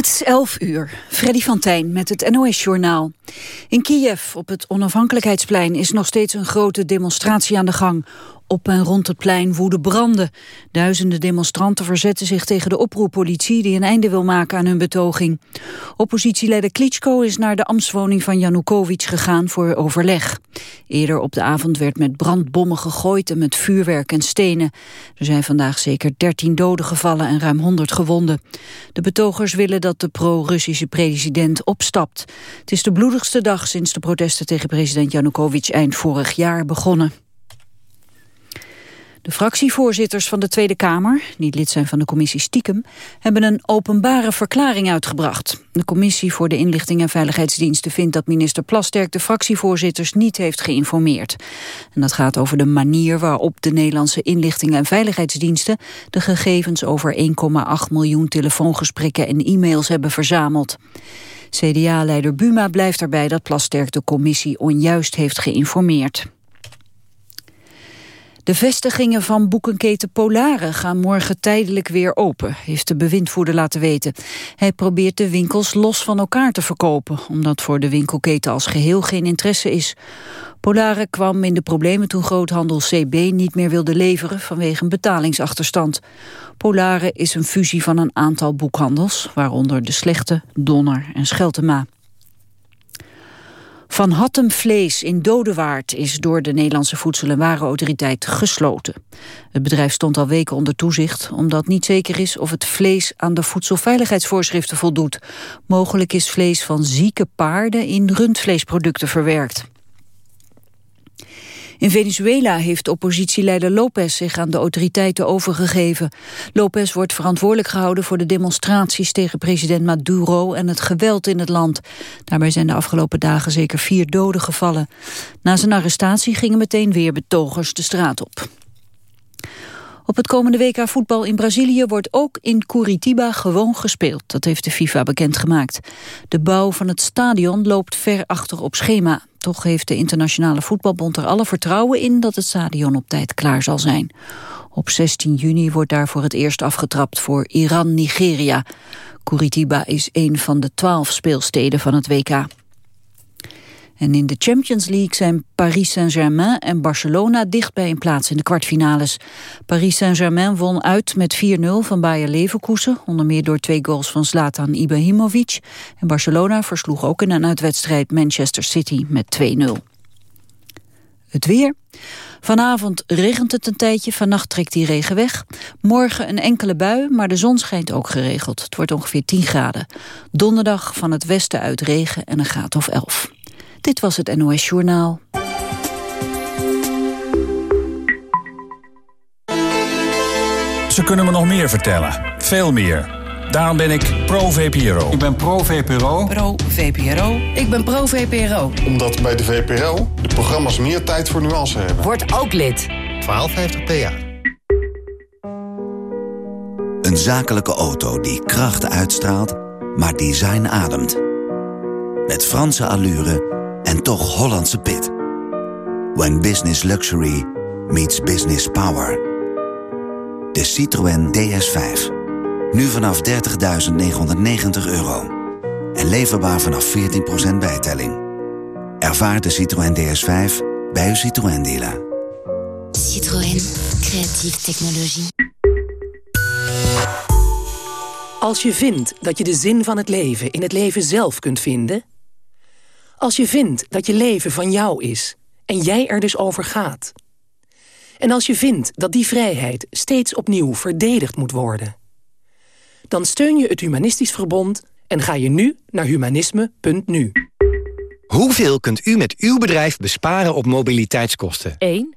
Het is 11 uur. Freddy van Tijn met het NOS-journaal. In Kiev, op het onafhankelijkheidsplein, is nog steeds een grote demonstratie aan de gang. Op en rond het plein woeden branden. Duizenden demonstranten verzetten zich tegen de oproerpolitie... die een einde wil maken aan hun betoging. Oppositieleider Klitschko is naar de ambtswoning van Janukovic gegaan voor overleg. Eerder op de avond werd met brandbommen gegooid... en met vuurwerk en stenen. Er zijn vandaag zeker 13 doden gevallen en ruim 100 gewonden. De betogers willen dat de pro-Russische president opstapt. Het is de bloedigste dag sinds de protesten tegen president Janukovic eind vorig jaar begonnen. De fractievoorzitters van de Tweede Kamer, die lid zijn van de commissie Stiekem, hebben een openbare verklaring uitgebracht. De commissie voor de inlichting en veiligheidsdiensten vindt dat minister Plasterk de fractievoorzitters niet heeft geïnformeerd. En dat gaat over de manier waarop de Nederlandse inlichting en veiligheidsdiensten de gegevens over 1,8 miljoen telefoongesprekken en e-mails hebben verzameld. CDA-leider Buma blijft erbij dat Plasterk de commissie onjuist heeft geïnformeerd. De vestigingen van boekenketen Polare gaan morgen tijdelijk weer open, heeft de bewindvoerder laten weten. Hij probeert de winkels los van elkaar te verkopen, omdat voor de winkelketen als geheel geen interesse is. Polare kwam in de problemen toen groothandel CB niet meer wilde leveren vanwege een betalingsachterstand. Polare is een fusie van een aantal boekhandels, waaronder De Slechte, Donner en Scheltema. Van Hattem Vlees in Dodewaard is door de Nederlandse Voedsel- en Warenautoriteit gesloten. Het bedrijf stond al weken onder toezicht, omdat niet zeker is of het vlees aan de voedselveiligheidsvoorschriften voldoet. Mogelijk is vlees van zieke paarden in rundvleesproducten verwerkt. In Venezuela heeft oppositieleider Lopez zich aan de autoriteiten overgegeven. Lopez wordt verantwoordelijk gehouden voor de demonstraties tegen president Maduro en het geweld in het land. Daarbij zijn de afgelopen dagen zeker vier doden gevallen. Na zijn arrestatie gingen meteen weer betogers de straat op. Op het komende WK voetbal in Brazilië wordt ook in Curitiba gewoon gespeeld. Dat heeft de FIFA bekendgemaakt. De bouw van het stadion loopt ver achter op schema. Toch heeft de Internationale Voetbalbond er alle vertrouwen in dat het stadion op tijd klaar zal zijn. Op 16 juni wordt daar voor het eerst afgetrapt voor Iran-Nigeria. Curitiba is een van de twaalf speelsteden van het WK. En in de Champions League zijn Paris Saint-Germain en Barcelona dicht bij een plaats in de kwartfinales. Paris Saint-Germain won uit met 4-0 van Bayer Leverkusen, onder meer door twee goals van Zlatan Ibrahimovic. En Barcelona versloeg ook in een uitwedstrijd Manchester City met 2-0. Het weer. Vanavond regent het een tijdje, vannacht trekt die regen weg. Morgen een enkele bui, maar de zon schijnt ook geregeld. Het wordt ongeveer 10 graden. Donderdag van het westen uit regen en een graad of 11. Dit was het NOS Journaal. Ze kunnen me nog meer vertellen. Veel meer. Daarom ben ik pro-VPRO. Ik ben pro-VPRO. Pro-VPRO. Ik ben pro-VPRO. Omdat bij de VPRO de programma's meer tijd voor nuance hebben. Word ook lid. 1250 PA. Een zakelijke auto die kracht uitstraalt, maar design ademt. Met Franse allure en toch Hollandse pit. When business luxury meets business power. De Citroën DS5. Nu vanaf 30.990 euro. En leverbaar vanaf 14% bijtelling. Ervaar de Citroën DS5 bij uw Citroën dealer. Citroën. Creatieve technologie. Als je vindt dat je de zin van het leven in het leven zelf kunt vinden... Als je vindt dat je leven van jou is en jij er dus over gaat. En als je vindt dat die vrijheid steeds opnieuw verdedigd moet worden. Dan steun je het Humanistisch Verbond en ga je nu naar humanisme.nu. Hoeveel kunt u met uw bedrijf besparen op mobiliteitskosten? 1.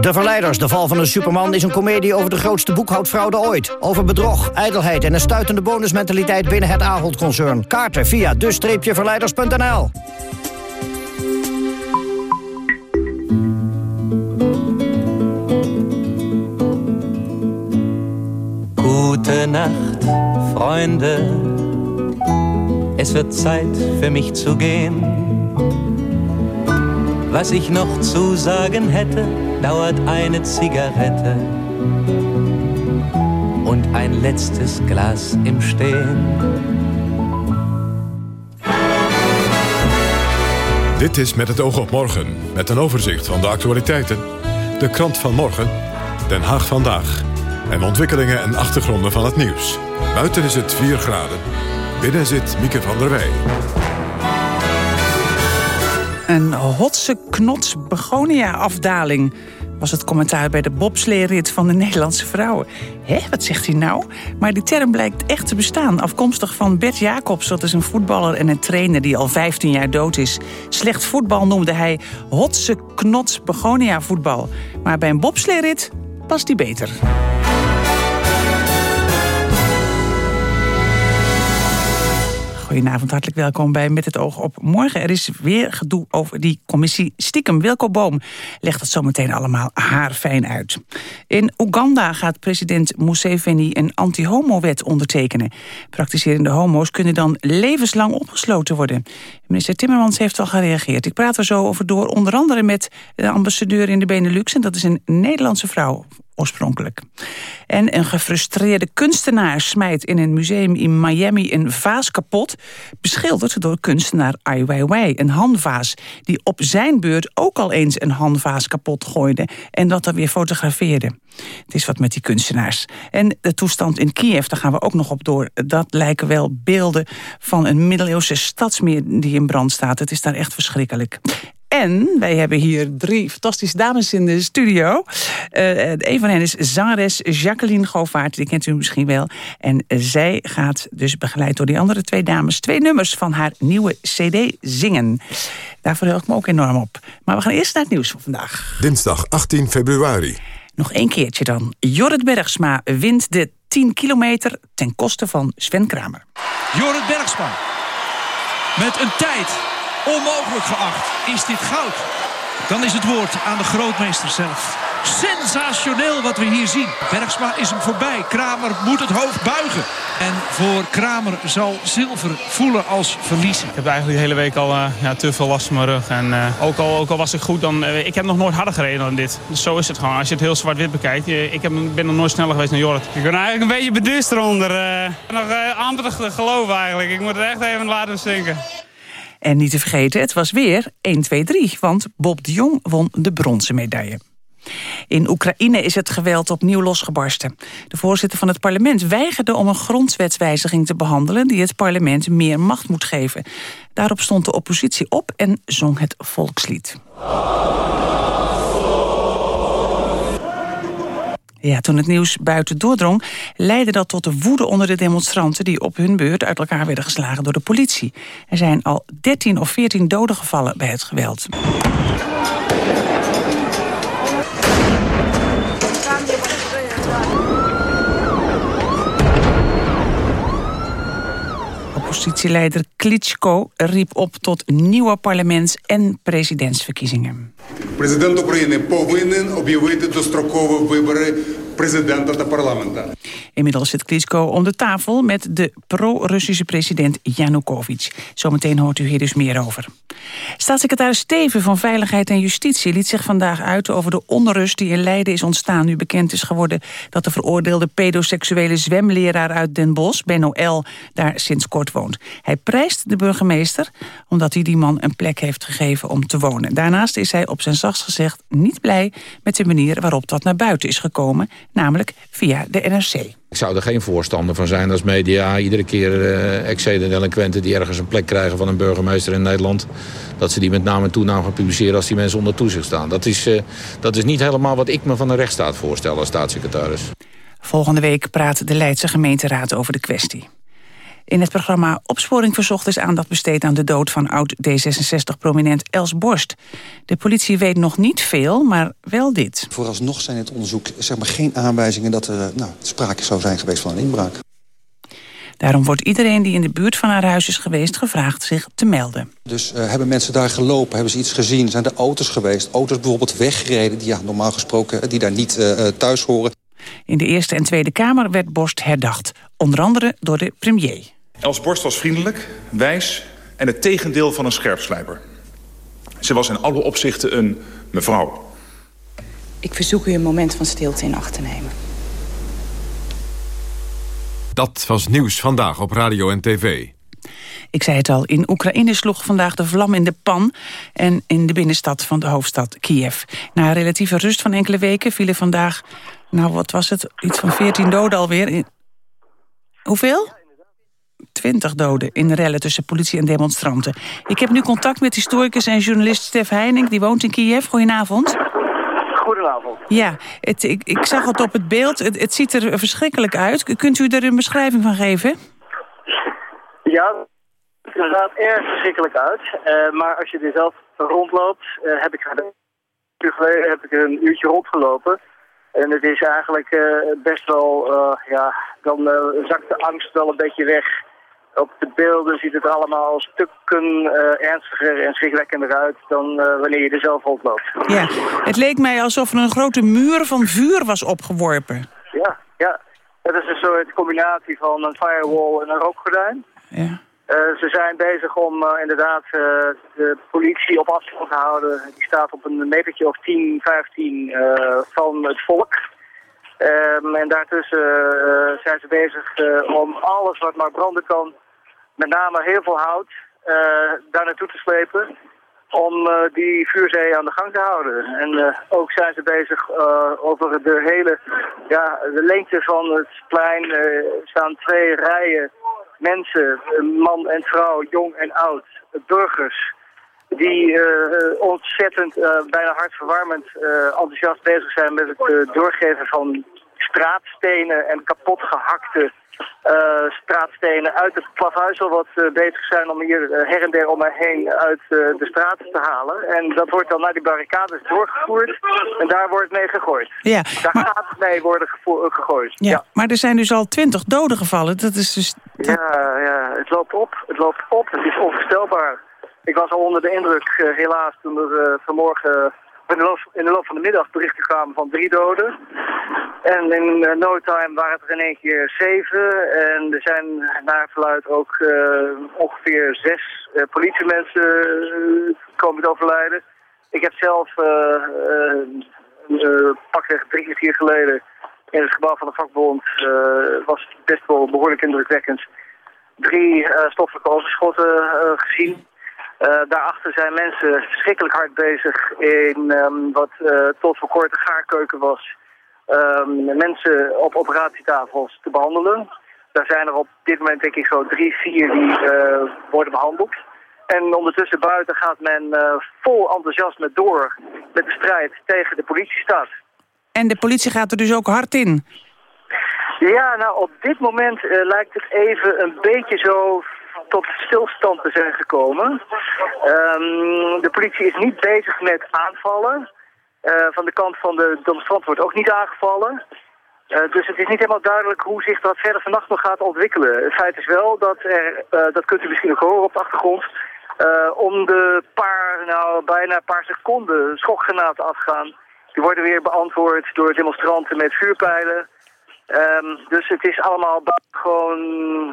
De Verleiders, de val van een superman, is een komedie over de grootste boekhoudfraude ooit. Over bedrog, ijdelheid en een stuitende bonusmentaliteit binnen het Avondconcern. Kaarten via de-verleiders.nl Gute Nacht, Freunde. Es wird Zeit für mich zu gehen. Was ich noch zu sagen hätte, dauert eine Zigarette und ein letztes Glas im Stehen. Dit is Met het oog op morgen, met een overzicht van de actualiteiten, de krant van morgen, Den Haag vandaag en ontwikkelingen en achtergronden van het nieuws. Buiten is het 4 graden. Binnen zit Mieke van der Wij. Een hotse knots begonia-afdaling was het commentaar bij de bobsleerit van de Nederlandse vrouwen. Hé, wat zegt hij nou? Maar die term blijkt echt te bestaan. Afkomstig van Bert Jacobs, dat is een voetballer en een trainer die al 15 jaar dood is. Slecht voetbal noemde hij hotse knots begonia voetbal. Maar bij een bobsleerit past die beter. Goedenavond, hartelijk welkom bij Met het Oog op Morgen. Er is weer gedoe over die commissie stiekem. Wilco Boom legt het zometeen allemaal haarfijn uit. In Oeganda gaat president Museveni een anti-homo-wet ondertekenen. Praktiserende homo's kunnen dan levenslang opgesloten worden. Minister Timmermans heeft al gereageerd. Ik praat er zo over door, onder andere met de ambassadeur in de Benelux... en dat is een Nederlandse vrouw oorspronkelijk. En een gefrustreerde kunstenaar smijt in een museum in Miami een vaas kapot... beschilderd door kunstenaar Ai Weiwei, een handvaas... die op zijn beurt ook al eens een handvaas kapot gooide... en dat dan weer fotografeerde. Het is wat met die kunstenaars. En de toestand in Kiev, daar gaan we ook nog op door. Dat lijken wel beelden van een middeleeuwse stadsmeer die in brand staat. Het is daar echt verschrikkelijk. En wij hebben hier drie fantastische dames in de studio. Uh, een van hen is zangeres Jacqueline Govaert, die kent u misschien wel. En zij gaat dus begeleid door die andere twee dames... twee nummers van haar nieuwe cd zingen. Daar verheug ik me ook enorm op. Maar we gaan eerst naar het nieuws van vandaag. Dinsdag 18 februari. Nog één keertje dan. Jorrit Bergsma wint de 10 kilometer ten koste van Sven Kramer. Jorrit Bergsma met een tijd onmogelijk geacht. Is dit goud? Dan is het woord aan de grootmeester zelf. Sensationeel wat we hier zien. Bergsma is hem voorbij. Kramer moet het hoofd buigen. En voor Kramer zal zilver voelen als verliezen. Ik heb eigenlijk de hele week al uh, ja, te veel last van mijn rug. En uh, ook, al, ook al was ik goed, dan, uh, ik heb nog nooit harder gereden dan dit. Dus zo is het gewoon. Als je het heel zwart-wit bekijkt. Ik heb, ben nog nooit sneller geweest dan Jorrit. Ik ben eigenlijk een beetje beduust eronder. nog amper te geloven eigenlijk. Ik moet het echt even laten zinken. En niet te vergeten, het was weer 1, 2, 3, want Bob de Jong won de bronzen medaille. In Oekraïne is het geweld opnieuw losgebarsten. De voorzitter van het parlement weigerde om een grondwetswijziging te behandelen... die het parlement meer macht moet geven. Daarop stond de oppositie op en zong het volkslied. Ja, toen het nieuws buiten doordrong, leidde dat tot de woede onder de demonstranten... die op hun beurt uit elkaar werden geslagen door de politie. Er zijn al 13 of 14 doden gevallen bij het geweld. Oppositieleider Klitschko riep op tot nieuwe parlements- en presidentsverkiezingen. President України повинен об'явити дострокові вибори президента та парламента. Inmiddels zit Klitschko om de tafel met de pro-Russische president Yanukovych. Zometeen hoort u hier dus meer over. Staatssecretaris Steven van Veiligheid en Justitie liet zich vandaag uit over de onrust die in Leiden is ontstaan. Nu bekend is geworden dat de veroordeelde pedoseksuele zwemleraar uit Den Bosch, Benno L., daar sinds kort woont. Hij prijst de burgemeester omdat hij die man een plek heeft gegeven om te wonen. Daarnaast is hij op zijn zachtst gezegd niet blij met de manier waarop dat naar buiten is gekomen, namelijk via de NRC. Ik zou er geen voorstander van zijn als media iedere keer uh, excede-delinquenten die ergens een plek krijgen van een burgemeester in Nederland, dat ze die met naam en toenaam gaan publiceren als die mensen onder toezicht staan. Dat is, uh, dat is niet helemaal wat ik me van een rechtsstaat voorstel als staatssecretaris. Volgende week praat de Leidse gemeenteraad over de kwestie. In het programma Opsporing Verzocht is aandacht besteed aan de dood van oud-D66-prominent Els Borst. De politie weet nog niet veel, maar wel dit. Vooralsnog zijn in het onderzoek zeg maar, geen aanwijzingen dat er nou, sprake zou zijn geweest van een inbraak. Daarom wordt iedereen die in de buurt van haar huis is geweest gevraagd zich te melden. Dus uh, hebben mensen daar gelopen? Hebben ze iets gezien? Zijn er auto's geweest? Auto's bijvoorbeeld weggereden die ja, normaal gesproken die daar niet uh, thuis horen? In de Eerste en Tweede Kamer werd Borst herdacht. Onder andere door de premier. Els Borst was vriendelijk, wijs en het tegendeel van een scherpslijper. Ze was in alle opzichten een mevrouw. Ik verzoek u een moment van stilte in acht te nemen. Dat was nieuws vandaag op radio en tv. Ik zei het al, in Oekraïne sloeg vandaag de vlam in de pan... en in de binnenstad van de hoofdstad Kiev. Na relatieve rust van enkele weken vielen vandaag... nou, wat was het? Iets van 14 doden alweer. In... Hoeveel? 20 doden in rellen tussen politie en demonstranten. Ik heb nu contact met historicus en journalist Stef Heining. Die woont in Kiev. Goedenavond. Goedenavond. Ja, het, ik, ik zag het op het beeld. Het, het ziet er verschrikkelijk uit. Kunt u er een beschrijving van geven? Ja, het inderdaad erg verschrikkelijk uit. Uh, maar als je er zelf rondloopt, uh, heb ik heb ik een uurtje rondgelopen. En het is eigenlijk uh, best wel, ja, dan zakt de angst wel een beetje weg. Op de beelden ziet het allemaal stukken ernstiger en schrikwekkender uit dan wanneer je er zelf rondloopt. Ja, het leek mij alsof er een grote muur van vuur was opgeworpen. Ja, ja. Het is een soort combinatie van een firewall en een rookgordijn. Ja. Uh, ze zijn bezig om uh, inderdaad uh, de politie op afstand te houden. Die staat op een metertje of 10, 15 van het volk. Um, en daartussen zijn ze bezig om alles wat maar branden kan, met name heel veel hout, daar naartoe te slepen. Om die vuurzee aan de gang te houden. En ook zijn ze bezig over de hele ja, de lengte van het plein staan twee rijen mensen, man en vrouw, jong en oud, burgers, die uh, ontzettend, uh, bijna hartverwarmend enthousiast bezig zijn met het doorgeven van straatstenen en kapotgehakte straatstenen uit het plavuizel wat bezig zijn om hier her en der om mij heen uit de straten te halen. En dat wordt dan naar die barricades doorgevoerd en daar wordt mee gegooid. Ja, daar maar... gaat het mee worden gegooid. Ja, ja, maar er zijn dus al twintig doden gevallen. Dat is dus... Ja, ja, het loopt op. Het loopt op. Het is onvoorstelbaar. Ik was al onder de indruk, helaas, toen er vanmorgen in de, loop, in de, loop, van de middag berichten kwamen van drie doden. En in uh, no time waren het er in één keer zeven. En er zijn naar verluid ook ongeveer zes politiemensen komen te overlijden. Ik heb zelf pakweg drie kwartier geleden in het gebouw van de vakbond was best wel behoorlijk indrukwekkend drie stoffelijke overschotten gezien. Uh, daarachter zijn mensen verschrikkelijk hard bezig in um, wat tot voor kort een gaarkeuken was. Um, mensen op operatietafels te behandelen. Daar zijn er op dit moment denk ik zo drie, vier die worden behandeld. En ondertussen buiten gaat men vol enthousiasme door met de strijd tegen de politiestaat. En de politie gaat er dus ook hard in? Ja, nou op dit moment uh, lijkt het even een beetje zo tot stilstand te zijn gekomen. Um, de politie is niet bezig met aanvallen. Uh, van de kant van de demonstrant wordt ook niet aangevallen. Uh, dus het is niet helemaal duidelijk hoe zich dat verder vannacht nog gaat ontwikkelen. Het feit is wel dat er, dat kunt u misschien ook horen op de achtergrond, om de paar, nou bijna een paar seconden schokgranaten afgaan. Die worden weer beantwoord door demonstranten met vuurpijlen. Um, dus het is allemaal gewoon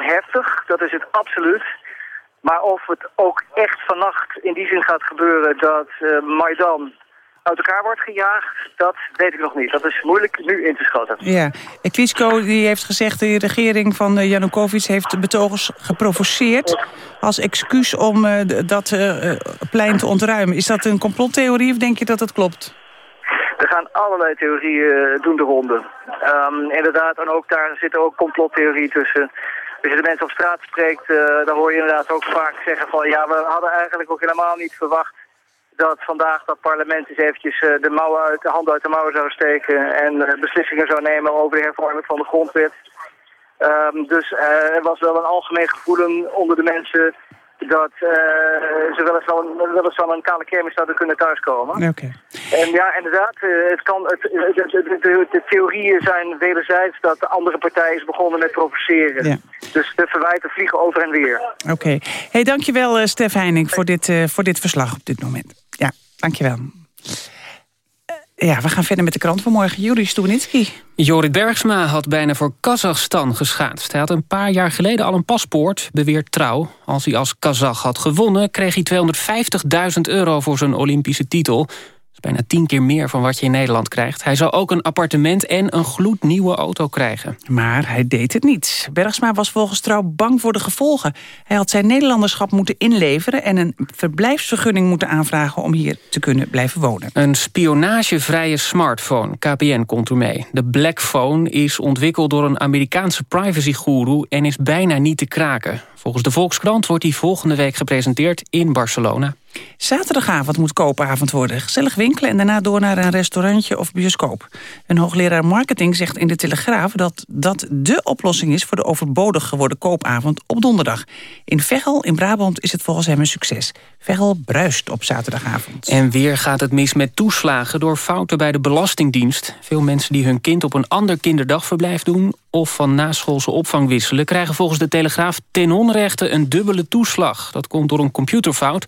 heftig, dat is het absoluut. Maar of het ook echt vannacht in die zin gaat gebeuren dat uh, Maidan uit elkaar wordt gejaagd, dat weet ik nog niet. Dat is moeilijk nu in te schatten. Ja, Klitschko die heeft gezegd, de regering van uh, Janukovic heeft betogers geprovoceerd als excuus om uh, dat plein te ontruimen. Is dat een complottheorie of denk je dat dat klopt? Er gaan allerlei theorieën doen de ronde. Um, inderdaad, en ook daar zitten ook complottheorieën tussen. Als je de mensen op straat spreekt, uh, dan hoor je inderdaad ook vaak zeggen van... ja, we hadden eigenlijk ook helemaal niet verwacht dat vandaag dat parlement eens eventjes uh, de, mouwen uit, de handen uit de mouwen zou steken... en beslissingen zou nemen over de hervorming van de grondwet. Um, dus er was wel een algemeen gevoelen onder de mensen dat uh, ze wel eens wel, een, wel eens wel een kale kermis zouden kunnen thuiskomen. Oké. Okay. En ja, inderdaad, uh, het kan, het, de, de, de, de, theorieën zijn wederzijds dat de andere partij is begonnen met provoceren. Ja. Dus de verwijten vliegen over en weer. Oké. Okay. Hey, dankjewel uh, Stef Heining voor dit, voor dit verslag op dit moment. Ja, dankjewel. Ja, we gaan verder met de krant van morgen. Juri Stubenitski. Jorrit Bergsma had bijna voor Kazachstan geschaatst. Hij had een paar jaar geleden al een paspoort, beweert Trouw. Als hij als Kazach had gewonnen, kreeg hij 250.000 euro voor zijn Olympische titel bijna tien keer meer van wat je in Nederland krijgt. Hij zou ook een appartement en een gloednieuwe auto krijgen. Maar hij deed het niet. Bergsma was volgens Trouw bang voor de gevolgen. Hij had zijn Nederlanderschap moeten inleveren... en een verblijfsvergunning moeten aanvragen om hier te kunnen blijven wonen. Een spionagevrije smartphone, KPN komt ermee. De Blackphone is ontwikkeld door een Amerikaanse privacygoeroe... en is bijna niet te kraken. Volgens de Volkskrant wordt die volgende week gepresenteerd in Barcelona. Zaterdagavond moet koopavond worden. Gezellig winkelen en daarna door naar een restaurantje of bioscoop. Een hoogleraar marketing zegt in de Telegraaf... dat dat de oplossing is voor de overbodig geworden koopavond op donderdag. In Veghel in Brabant is het volgens hem een succes. Veghel bruist op zaterdagavond. En weer gaat het mis met toeslagen door fouten bij de Belastingdienst. Veel mensen die hun kind op een ander kinderdagverblijf doen... of van naschoolse opvang wisselen... krijgen volgens de Telegraaf ten onrechte een dubbele toeslag. Dat komt door een computerfout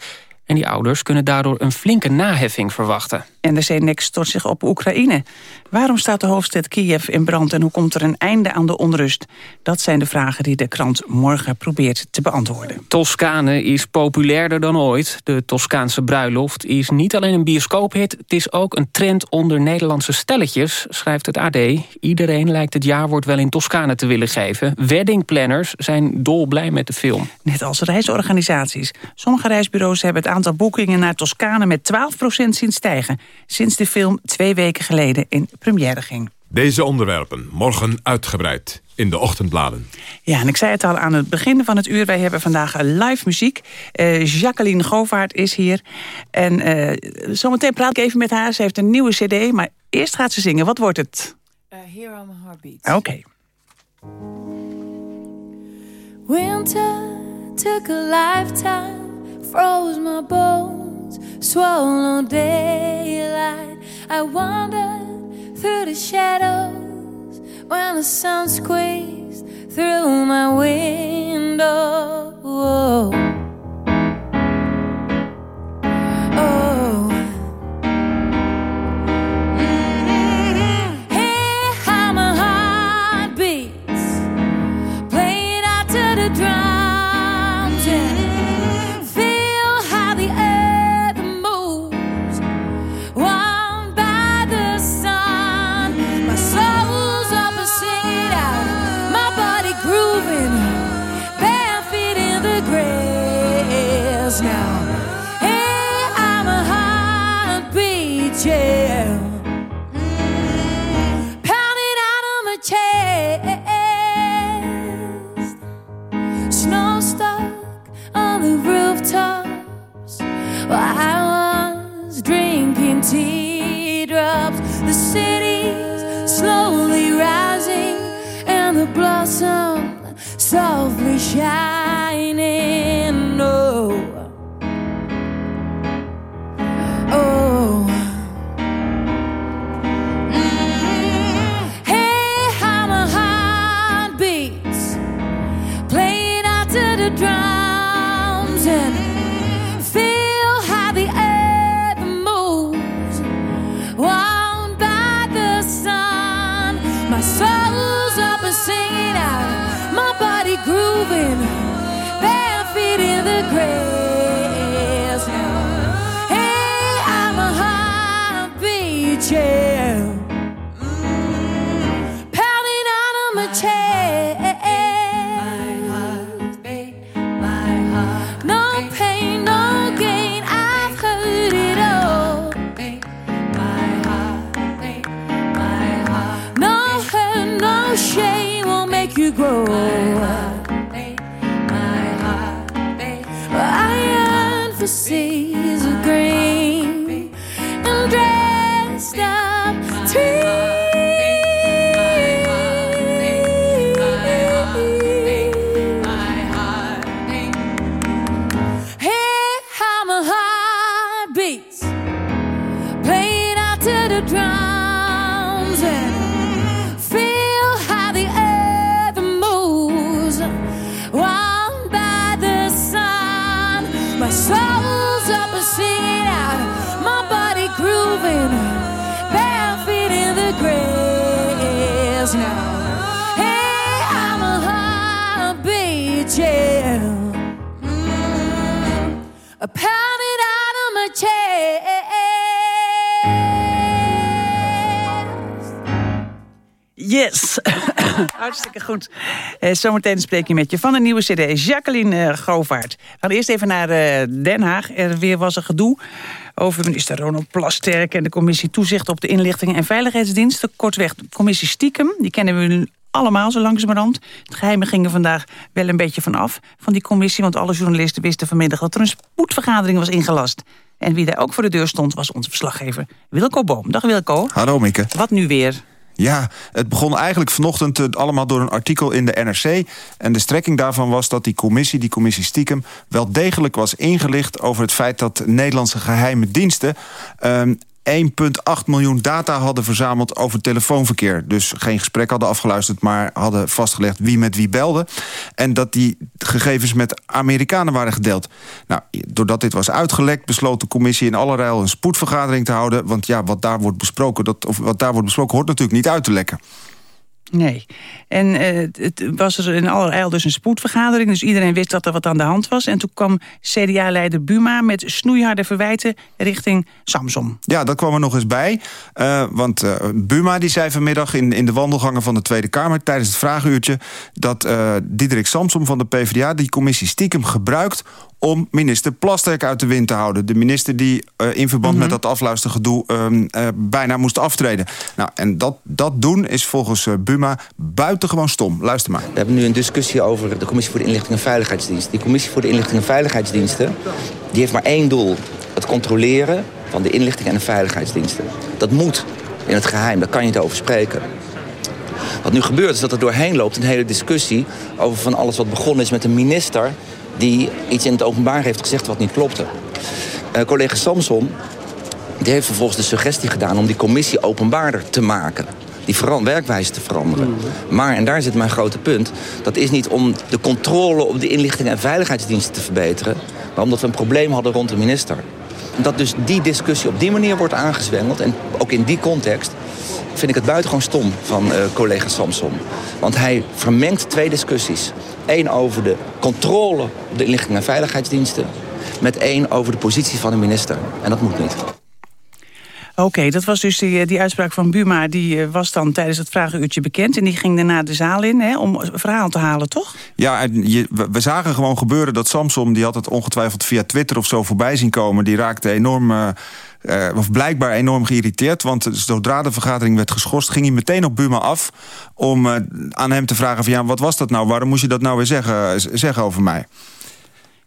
en die ouders kunnen daardoor een flinke naheffing verwachten. NRC stort zich op Oekraïne. Waarom staat de hoofdstad Kiev in brand en hoe komt er een einde aan de onrust? Dat zijn de vragen die de krant morgen probeert te beantwoorden. Toscane is populairder dan ooit. De Toscaanse bruiloft is niet alleen een bioscoophit... het is ook een trend onder Nederlandse stelletjes, schrijft het AD. Iedereen lijkt het jaarwoord wel in Toscane te willen geven. Weddingplanners zijn dolblij met de film. Net als reisorganisaties. Sommige reisbureaus hebben het aantal boekingen naar Toscane... met 12% zien stijgen sinds de film twee weken geleden in première ging. Deze onderwerpen morgen uitgebreid in de ochtendbladen. Ja, en ik zei het al aan het begin van het uur. Wij hebben vandaag live muziek. Uh, Jacqueline Govaert is hier. En uh, zometeen praat ik even met haar. Ze heeft een nieuwe cd, maar eerst gaat ze zingen. Wat wordt het? Uh, Here on my Heartbeat. Oké. Okay. Winter took a lifetime, froze my bones. swallow daylight. I wandered through the shadows when the sun squeezed through my window. blossom softly shine. Zometeen spreek je met je van een nieuwe cd. Jacqueline uh, Govaert. We gaan eerst even naar uh, Den Haag. Er weer was een gedoe over minister Ronald Plasterk... en de commissie Toezicht op de Inlichtingen en Veiligheidsdiensten. Kortweg, de commissie Stiekem. Die kennen we nu allemaal zo langzamerhand. Het geheime ging er vandaag wel een beetje van af van die commissie... want alle journalisten wisten vanmiddag dat er een spoedvergadering was ingelast. En wie daar ook voor de deur stond was onze verslaggever Wilco Boom. Dag Wilco. Hallo Mieke. Wat nu weer? Ja, het begon eigenlijk vanochtend uh, allemaal door een artikel in de NRC. En de strekking daarvan was dat die commissie, die commissie stiekem... wel degelijk was ingelicht over het feit dat Nederlandse geheime diensten... Uh, 1,8 miljoen data hadden verzameld over telefoonverkeer. Dus geen gesprek hadden afgeluisterd, maar hadden vastgelegd wie met wie belde. En dat die gegevens met Amerikanen waren gedeeld. Nou, doordat dit was uitgelekt, besloot de commissie in alle rijl een spoedvergadering te houden. Want ja, wat daar wordt besproken, dat, of wat daar wordt besproken, hoort natuurlijk niet uit te lekken. Nee. En uh, het was er in allerijl dus een spoedvergadering. Dus iedereen wist dat er wat aan de hand was. En toen kwam CDA-leider Buma met snoeiharde verwijten richting Samson. Ja, dat kwam er nog eens bij. Uh, want uh, Buma die zei vanmiddag in, in de wandelgangen van de Tweede Kamer... tijdens het vragenuurtje dat Diederik Samson van de PvdA... die commissie stiekem gebruikt om minister Plasterk uit de wind te houden. De minister die uh, in verband mm -hmm. met dat afluistergedoe uh, uh, bijna moest aftreden. Nou, en dat, dat doen is volgens Buma buitengewoon stom. Luister maar. We hebben nu een discussie over de Commissie voor de Inlichting en Veiligheidsdienst. Die Commissie voor de Inlichting en Veiligheidsdiensten... die heeft maar één doel. Het controleren van de inlichting en de veiligheidsdiensten. Dat moet in het geheim, daar kan je niet over spreken. Wat nu gebeurt is dat er doorheen loopt een hele discussie... over van alles wat begonnen is met een minister die iets in het openbaar heeft gezegd wat niet klopte. Uh, collega Samson die heeft vervolgens de suggestie gedaan om die commissie openbaarder te maken. Die werkwijze te veranderen. Mm. Maar, en daar zit mijn grote punt... dat is niet om de controle op de inlichting en veiligheidsdiensten te verbeteren... maar omdat we een probleem hadden rond de minister. Dat dus die discussie op die manier wordt aangezwengeld... en ook in die context vind ik het buitengewoon stom van uh, collega Samson. Want hij vermengt twee discussies. Eén over de controle op de inlichting en veiligheidsdiensten... met één over de positie van de minister. En dat moet niet. Oké, okay, dat was dus die, die uitspraak van Buma. Die was dan tijdens het vragenuurtje bekend. En die ging daarna de zaal in hè, om verhaal te halen, toch? Ja, je, we zagen gewoon gebeuren dat Samson... die had het ongetwijfeld via Twitter of zo voorbij zien komen. Die raakte enorm... Uh, uh, of blijkbaar enorm geïrriteerd. Want zodra de vergadering werd geschorst... ging hij meteen op Buma af om uh, aan hem te vragen... van ja, wat was dat nou? Waarom moest je dat nou weer zeggen, zeggen over mij?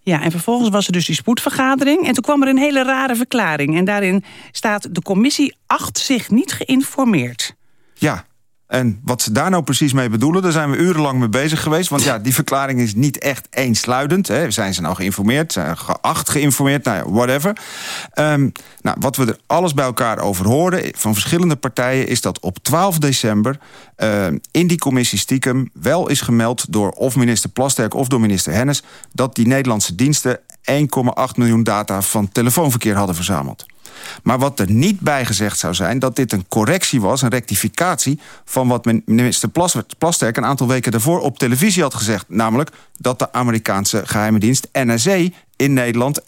Ja, en vervolgens was er dus die spoedvergadering. En toen kwam er een hele rare verklaring. En daarin staat... de commissie acht zich niet geïnformeerd. Ja, en wat ze daar nou precies mee bedoelen... daar zijn we urenlang mee bezig geweest. Want ja, die verklaring is niet echt eensluidend. Hè. Zijn ze nou geïnformeerd? Zijn geacht geïnformeerd? Nou ja, whatever. Um, nou, wat we er alles bij elkaar over hoorden... van verschillende partijen... is dat op 12 december uh, in die commissie stiekem... wel is gemeld door of minister Plasterk of door minister Hennis... dat die Nederlandse diensten 1,8 miljoen data van telefoonverkeer hadden verzameld. Maar wat er niet bij gezegd zou zijn... dat dit een correctie was, een rectificatie... van wat minister Plasterk een aantal weken daarvoor op televisie had gezegd. Namelijk dat de Amerikaanse geheime dienst NSA in Nederland 1,8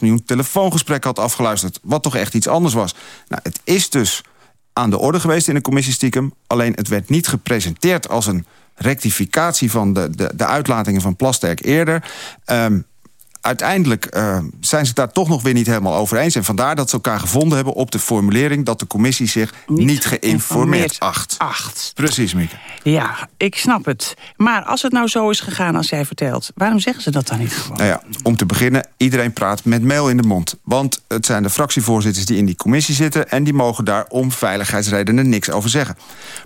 miljoen telefoongesprekken had afgeluisterd. Wat toch echt iets anders was. Nou, het is dus aan de orde geweest in de commissie stiekem. Alleen het werd niet gepresenteerd als een rectificatie van de, de, de uitlatingen van Plasterk eerder. Um, uiteindelijk uh, zijn ze daar toch nog weer niet helemaal over eens. En vandaar dat ze elkaar gevonden hebben op de formulering... dat de commissie zich niet, niet geïnformeerd acht. acht. Precies, Mieke. Ja, ik snap het. Maar als het nou zo is gegaan als jij vertelt... waarom zeggen ze dat dan niet gewoon? Nou ja, om te beginnen, iedereen praat met mail in de mond. Want het zijn de fractievoorzitters die in die commissie zitten... en die mogen daar om veiligheidsredenen niks over zeggen.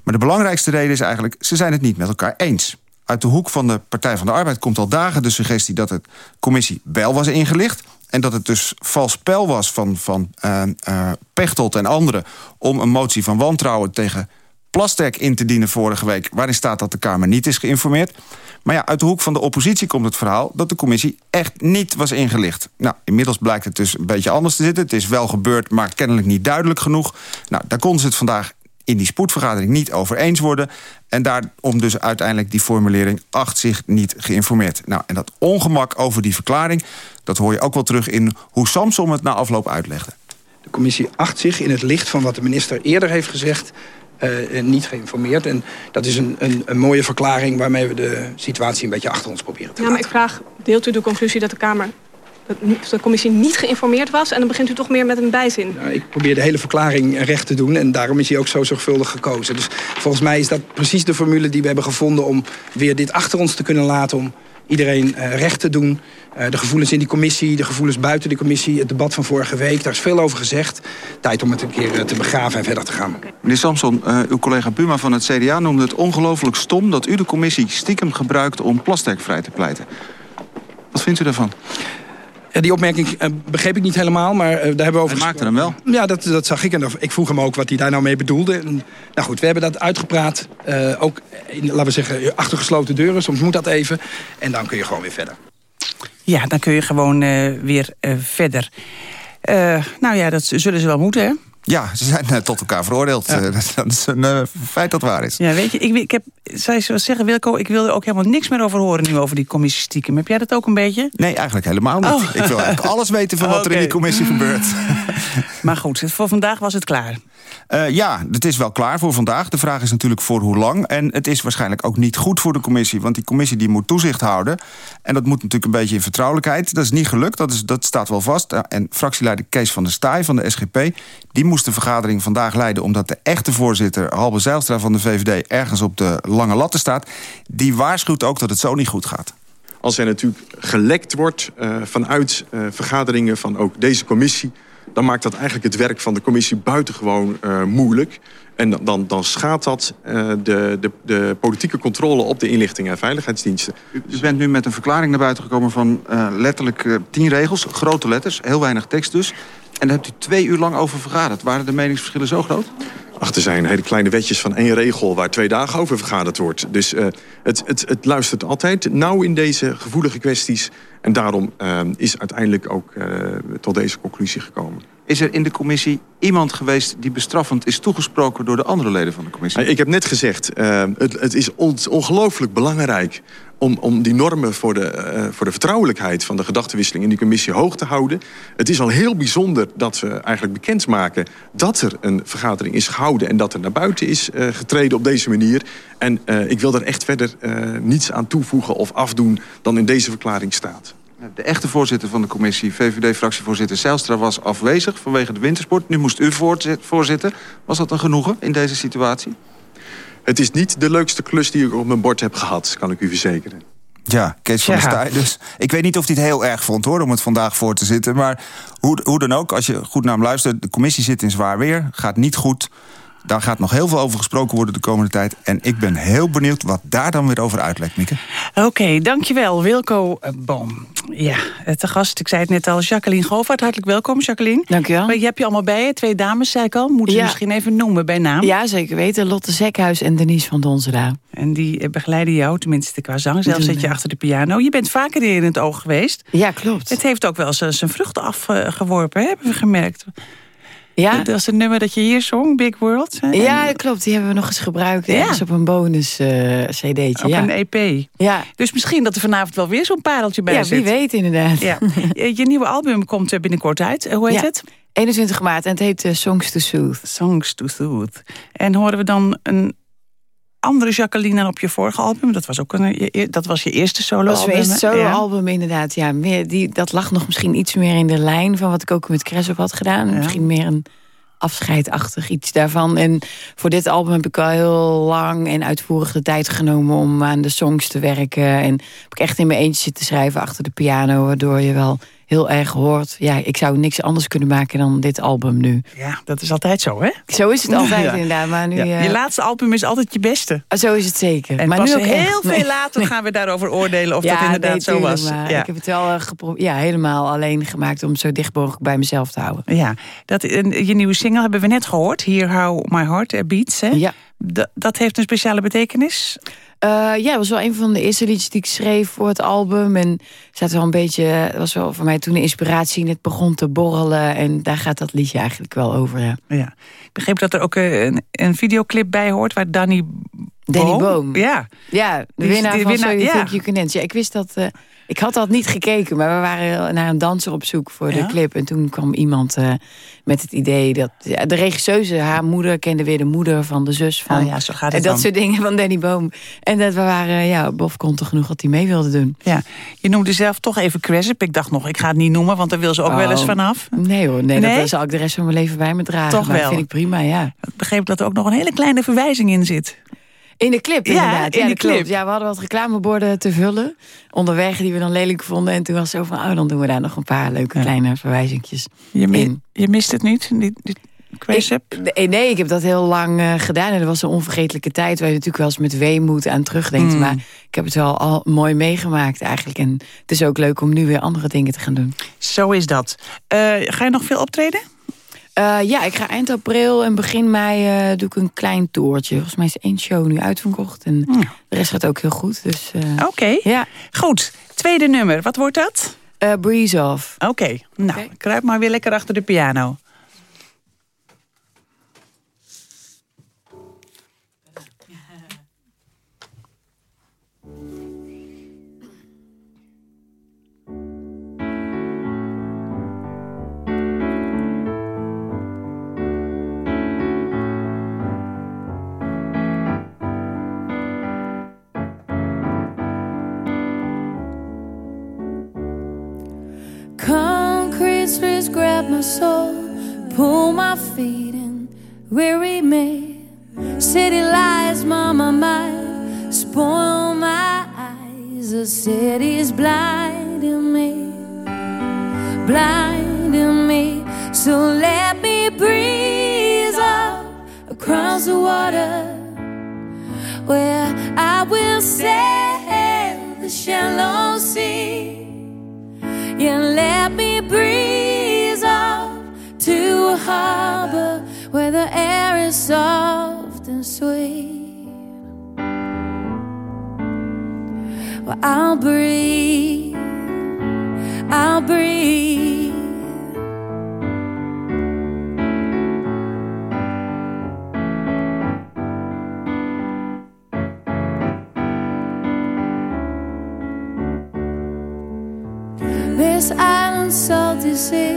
Maar de belangrijkste reden is eigenlijk... ze zijn het niet met elkaar eens uit de hoek van de Partij van de Arbeid komt al dagen de suggestie... dat de commissie wel was ingelicht... en dat het dus vals spel was van, van uh, uh, Pechtold en anderen... om een motie van wantrouwen tegen Plasterk in te dienen vorige week... waarin staat dat de Kamer niet is geïnformeerd. Maar ja, uit de hoek van de oppositie komt het verhaal... dat de commissie echt niet was ingelicht. Nou, inmiddels blijkt het dus een beetje anders te zitten. Het is wel gebeurd, maar kennelijk niet duidelijk genoeg. Nou, daar konden ze het vandaag in die spoedvergadering niet over eens worden. En daarom dus uiteindelijk die formulering acht zich niet geïnformeerd. Nou, en dat ongemak over die verklaring... dat hoor je ook wel terug in hoe Samsom het na afloop uitlegde. De commissie acht zich in het licht van wat de minister eerder heeft gezegd... Uh, niet geïnformeerd. En dat is een, een, een, mooie verklaring waarmee we de situatie een beetje achter ons proberen te Ja, maar ik vraag, deelt u de conclusie dat de Kamer de commissie niet geïnformeerd was... en dan begint u toch meer met een bijzin. Nou, ik probeer de hele verklaring recht te doen... en daarom is hij ook zo zorgvuldig gekozen. Dus volgens mij is dat precies de formule die we hebben gevonden... om weer dit achter ons te kunnen laten... om iedereen uh, recht te doen. Uh, de gevoelens in die commissie, de gevoelens buiten de commissie... het debat van vorige week, daar is veel over gezegd. Tijd om het een keer uh, te begraven en verder te gaan. Okay. Meneer Samson, uw collega Buma van het CDA noemde het ongelooflijk stom... dat u de commissie stiekem gebruikt om Plasterk vrij te pleiten. Wat vindt u daarvan? Die opmerking uh, begreep ik niet helemaal, maar uh, daar hebben we over... Hij maakte hem wel. Ja, dat, dat zag ik. En ik vroeg hem ook wat hij daar nou mee bedoelde. En, nou goed, we hebben dat uitgepraat. Uh, ook, in, laten we zeggen, achter gesloten deuren. Soms moet dat even. En dan kun je gewoon weer verder. Ja, dan kun je gewoon weer verder. nou ja, dat zullen ze wel moeten, hè? Ja, ze zijn uh, tot elkaar veroordeeld. Ja. Uh, dat is een uh, feit dat waar is. Ja, weet je, ik, ik heb, zou je zeggen, Wilco, ik wil er ook helemaal niks meer over horen nu over die commissie stiekem. Heb jij dat ook een beetje? Nee, eigenlijk helemaal niet. Oh. Ik wil eigenlijk alles weten van wat okay. er in die commissie gebeurt. maar goed, voor vandaag was het klaar. Ja, het is wel klaar voor vandaag. De vraag is natuurlijk voor hoe lang. En het is waarschijnlijk ook niet goed voor de commissie. Want die commissie die moet toezicht houden. En dat moet natuurlijk een beetje in vertrouwelijkheid. Dat is niet gelukt, dat, is, dat staat wel vast. En fractieleider Kees van der Staaij van de SGP... die moest de vergadering vandaag leiden... omdat de echte voorzitter Halbe Zijlstra van de VVD... ergens op de lange latten staat. Die waarschuwt ook dat het zo niet goed gaat. Als er natuurlijk gelekt wordt uh, vanuit uh, vergaderingen van ook deze commissie dan maakt dat eigenlijk het werk van de commissie buitengewoon uh, moeilijk. En dan, dan, dan schaadt dat uh, de, de, de politieke controle op de inlichting en veiligheidsdiensten. U, u bent nu met een verklaring naar buiten gekomen van uh, letterlijk uh, tien regels, grote letters, heel weinig tekst dus. En daar hebt u twee uur lang over vergaderd. Waren de meningsverschillen zo groot? Ach, er zijn hele kleine wetjes van één regel waar twee dagen over vergaderd wordt. Dus uh, het, het, het luistert altijd nauw in deze gevoelige kwesties. En daarom uh, is uiteindelijk ook uh, tot deze conclusie gekomen. Is er in de commissie iemand geweest die bestraffend is toegesproken door de andere leden van de commissie? Ik heb net gezegd, het, het, is on, ongelooflijk belangrijk om, om die normen voor de, uh, voor de vertrouwelijkheid van de gedachtenwisseling in die commissie hoog te houden. Het is al heel bijzonder dat we eigenlijk bekendmaken dat er een vergadering is gehouden en dat er naar buiten is uh, getreden op deze manier. En uh, ik wil daar echt verder niets aan toevoegen of afdoen dan in deze verklaring staat. De echte voorzitter van de commissie, VVD-fractievoorzitter Zijlstra, was afwezig vanwege de wintersport. Nu moest u voorzitten. Was dat een genoegen in deze situatie? Het is niet de leukste klus die ik op mijn bord heb gehad, kan ik u verzekeren. Ja, Kees van der Staaij. Dus ik weet niet of hij het heel erg vond hoor, om het vandaag voor te zitten. Maar hoe, hoe dan ook, als je goed naar hem luistert... de commissie zit in zwaar weer, gaat niet goed... Daar gaat nog heel veel over gesproken worden de komende tijd. En ik ben heel benieuwd wat daar dan weer over uitlekt, Mieke. Oké, okay, dankjewel Wilco Boom. Ja, te gast, ik zei het net al, Jacqueline Govaert. Hartelijk welkom, Jacqueline. Dankjewel. Maar je hebt je allemaal bij je, twee dames, zei ik al. Moeten ja. misschien even noemen bij naam. Ja, zeker weten. Lotte Zekhuis en Denise van Donsela. En die begeleiden jou, tenminste qua zang. Zelf zit je achter de piano. Je bent vaker in het oog geweest. Ja, klopt. Het heeft ook wel zijn vruchten afgeworpen, hebben we gemerkt. Ja. Dat was een nummer dat je hier zong, Big World. Hè? Ja, klopt. Die hebben we nog eens gebruikt. Ja. Ergens op een bonus uh, cd'tje. Op ja. een EP. Ja. Dus misschien dat er vanavond wel weer zo'n pareltje bij ja, zit. Ja, wie weet inderdaad. Ja. je nieuwe album komt binnenkort uit. Hoe heet ja. het? 21 maart en het heet uh, Songs to Soothe. Songs to Soothe. En horen we dan een andere Jacqueline dan op je vorige album? Dat was ook een, dat was je eerste solo-album. Dat was mijn eerste solo-album, ja. inderdaad. Ja, meer, die, dat lag nog misschien iets meer in de lijn van wat ik ook met Cres op had gedaan. Ja. Misschien meer een afscheidachtig iets daarvan. En voor dit album heb ik al heel lang en uitvoerig de tijd genomen om aan de songs te werken. En heb ik echt in mijn eentje zitten schrijven achter de piano, waardoor je wel heel erg hoort. Ja, ik zou niks anders kunnen maken dan dit album nu. Ja, dat is altijd zo, hè? Zo is het altijd ja. inderdaad. Maar nu, ja. uh... Je laatste album is altijd je beste. Zo is het zeker. En maar pas nu ook heel echt, veel nee. later gaan we daarover oordelen of ja, dat inderdaad nee, zo was. Maar ja. Ik heb het wel uh, ja, helemaal alleen gemaakt om het zo dicht mogelijk bij mezelf te houden. Ja, dat, je nieuwe single hebben we net gehoord. Here How My Heart Beats. Hè? Ja. D- dat heeft een speciale betekenis? Eh, ja, het was wel een van de eerste liedjes die ik schreef voor het album. En zat wel een beetje, het was wel voor mij toen de inspiratie net begon te borrelen. En daar gaat dat liedje eigenlijk wel over. Ja. Ja. Ik begreep dat er ook eh, een, een videoclip bij hoort waar Danny Danny Boom. Ja. Ja, de Die- winnaar die van winnaar- So You. Think You Can Dance. Ja, ik wist dat... eh, ik had dat niet gekeken, maar we waren naar een danser op zoek voor de clip. En toen kwam iemand eh, met het idee dat... Ja, de regisseuse, haar moeder, kende weer de moeder van de zus van... Oh ja, zo gaat het en dat dan. soort dingen van Danny Boom. En dat we waren, ja, Bof konte genoeg dat hij mee wilde doen. Ja, je noemde zelf toch even Cresip. Ik dacht nog, ik ga het niet noemen, want daar wil ze ook wel eens Oh, vanaf. Nee hoor, nee, Nee? dat zal ik de rest van mijn leven bij me dragen. Toch maar wel. Dat vind ik prima, ja. Ik begreep dat er ook nog een hele kleine verwijzing in zit. In de clip, Ja, inderdaad. in Ja, klopt. clip. Ja, we hadden wat reclameborden te vullen. Onderweg, die we dan lelijk vonden. En toen was het zo van, oh, dan doen we daar nog een paar leuke kleine verwijzingjes Je, in. je mist het niet, die, die? Ik- nee, nee, ik heb dat heel lang eh, gedaan. En dat was een onvergetelijke tijd waar je natuurlijk wel eens met weemoed aan terugdenkt. Mm. Maar ik heb het wel al mooi meegemaakt eigenlijk. En het is ook leuk om nu weer andere dingen te gaan doen. Zo is dat. Eh, ga je nog veel optreden? Eh, ja, ik ga eind april en begin mei eh, doe ik een klein toertje. Volgens mij is één show nu uitverkocht. En de rest gaat ook heel goed. Dus, eh, Oké, ja. goed. Tweede nummer, wat wordt dat? Breeze Off. Oké, nou, kruip maar weer lekker achter de piano. Concrete grab my soul, pull my feet in, weary me. City lies, my my mind, spoil my eyes. The city's blinding me, blinding me. So let me breeze up across the water, where I will sail the shallow sea. Yeah, let me a harbor where the air is soft and sweet. Well, I'll breathe, I'll breathe. This island salty sea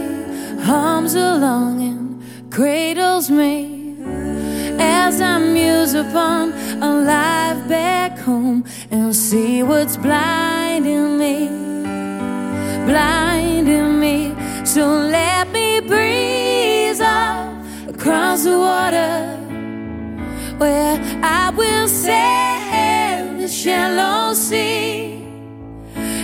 hums along and cradles me as I muse upon a life back home and see what's blinding me, blinding me. So let me breeze off across the water where I will sail the shallow sea.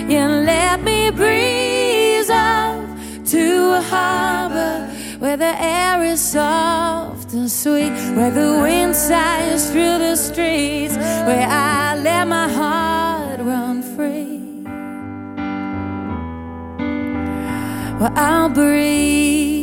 Yeah, let me breeze off to a harbor where the air is soft and sweet, where the wind sighs through the streets, where I let my heart run free. Well, I'll breathe.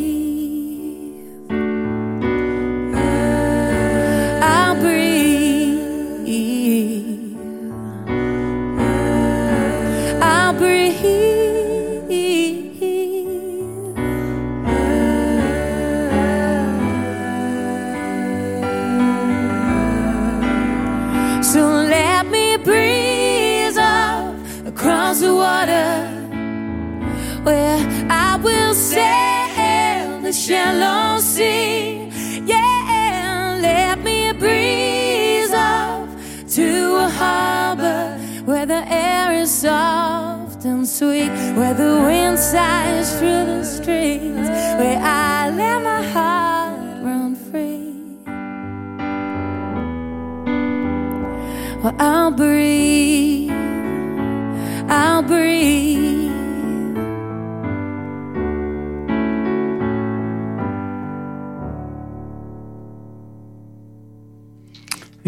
Sea. Yeah, let me breeze off to a harbor where the air is soft and sweet, where the wind sighs through the streets, where I let my heart run free. Well, I'll breathe, I'll breathe.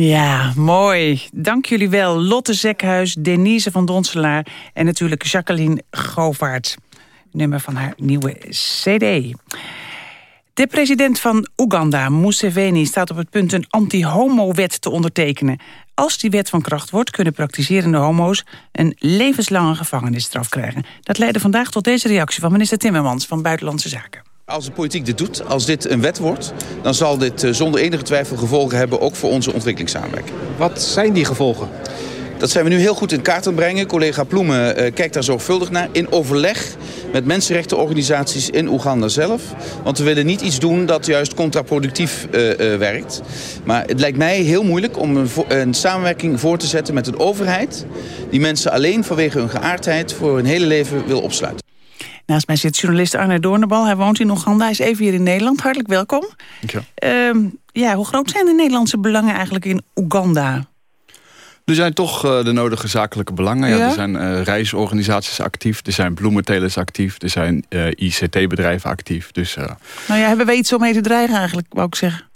Ja, mooi. Dank jullie wel. Lotte Zekhuis, Denise van Donselaar en natuurlijk Jacqueline Govaert. Nummer van haar nieuwe cd. De president van Oeganda, Museveni, staat op het punt een anti-homo-wet te ondertekenen. Als die wet van kracht wordt, kunnen praktiserende homo's een levenslange gevangenisstraf krijgen. Dat leidde vandaag tot deze reactie van minister Timmermans van Buitenlandse Zaken. Als de politiek dit doet, als dit een wet wordt... dan zal dit eh, zonder enige twijfel gevolgen hebben... ook voor onze ontwikkelingssamenwerking. Wat zijn die gevolgen? Dat zijn we nu heel goed in kaart aan het brengen. Collega Ploemen uh, kijkt daar zorgvuldig naar. In overleg met mensenrechtenorganisaties in Oeganda zelf. Want we willen niet iets doen dat juist contraproductief uh, uh, werkt. Maar het lijkt mij heel moeilijk om een, een, samenwerking voor te zetten met een overheid... die mensen alleen vanwege hun geaardheid voor hun hele leven wil opsluiten. Naast mij zit journalist Arne Doornbal. Hij woont in Oeganda, hij is even hier in Nederland. Hartelijk welkom. Dank uh, ja, hoe groot zijn de Nederlandse belangen eigenlijk in Oeganda? Er zijn toch uh, de nodige zakelijke belangen. Ja? Ja, er zijn uh, reisorganisaties actief, er zijn bloementelers actief... er zijn uh, ICT-bedrijven actief. Dus, nou ja, hebben we iets om mee te dreigen eigenlijk, wou ik zeggen?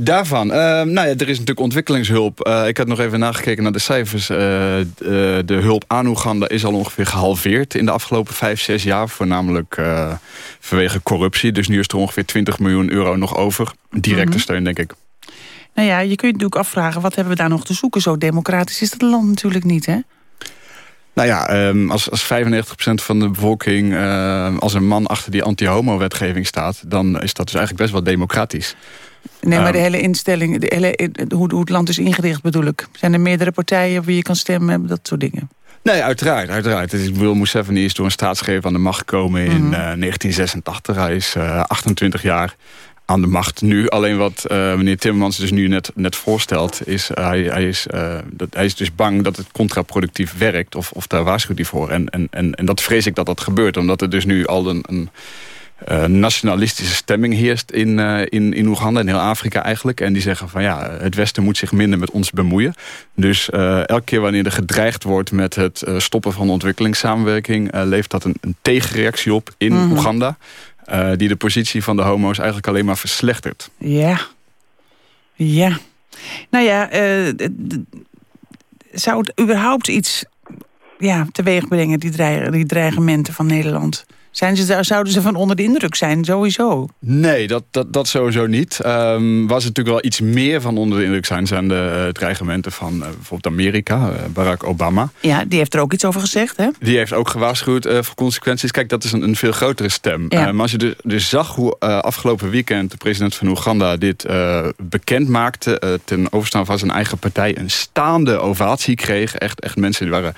Daarvan? Uh, nou ja, er is natuurlijk ontwikkelingshulp. Uh, ik had nog even nagekeken naar de cijfers. Uh, de, de hulp aan Oeganda is al ongeveer gehalveerd in de afgelopen vijf, zes jaar. Voornamelijk vanwege corruptie. Dus nu is er ongeveer 20 miljoen euro nog over. Directe mm -hmm. steun, denk ik. Nou ja, je kunt je natuurlijk afvragen, wat hebben we daar nog te zoeken? Zo democratisch is dat land natuurlijk niet, hè? Nou ja, um, als, als 95% van de bevolking als een man achter die anti-homo-wetgeving staat... dan is dat dus eigenlijk best wel democratisch. Nee, maar de hele instelling, de hele, hoe, hoe het land is ingericht bedoel ik. Zijn er meerdere partijen op wie je kan stemmen, dat soort dingen? Nee, uiteraard. uiteraard. Ik bedoel, Museveni is door een staatsgever aan de macht gekomen in mm -hmm. uh, 1986. Hij is uh, 28 jaar aan de macht nu. Alleen wat uh, meneer Timmermans dus nu net, net voorstelt... is hij, hij, is, dat, hij is dus bang dat het contraproductief werkt. Of, of daar waarschuwt hij voor. En, en, en, en dat vrees ik dat dat gebeurt. Omdat er dus nu al een... een nationalistische stemming heerst in, in, in Oeganda, in heel Afrika eigenlijk. En die zeggen van ja, het Westen moet zich minder met ons bemoeien. Dus elke keer wanneer er gedreigd wordt met het stoppen van ontwikkelingssamenwerking... levert dat een, een tegenreactie op in mm -hmm. Oeganda. Uh, die de positie van de homo's eigenlijk alleen maar verslechtert. Ja. Ja. Nou ja, uh, zou het überhaupt iets ja, teweeg brengen, die, dreig die dreigementen van Nederland? Zijn ze, zouden ze van onder de indruk zijn, sowieso? Nee, dat, dat, dat sowieso niet. Um, waar ze natuurlijk wel iets meer van onder de indruk zijn... zijn de uh, dreigementen van uh, bijvoorbeeld Amerika, uh, Barack Obama. Ja, die heeft er ook iets over gezegd, hè? Die heeft ook gewaarschuwd voor consequenties. Kijk, dat is een, een veel grotere stem. Ja. maar als je dus, dus zag hoe afgelopen weekend... de president van Oeganda dit bekend maakte... ten overstaan van zijn eigen partij... een staande ovatie kreeg. Echt, echt mensen die waren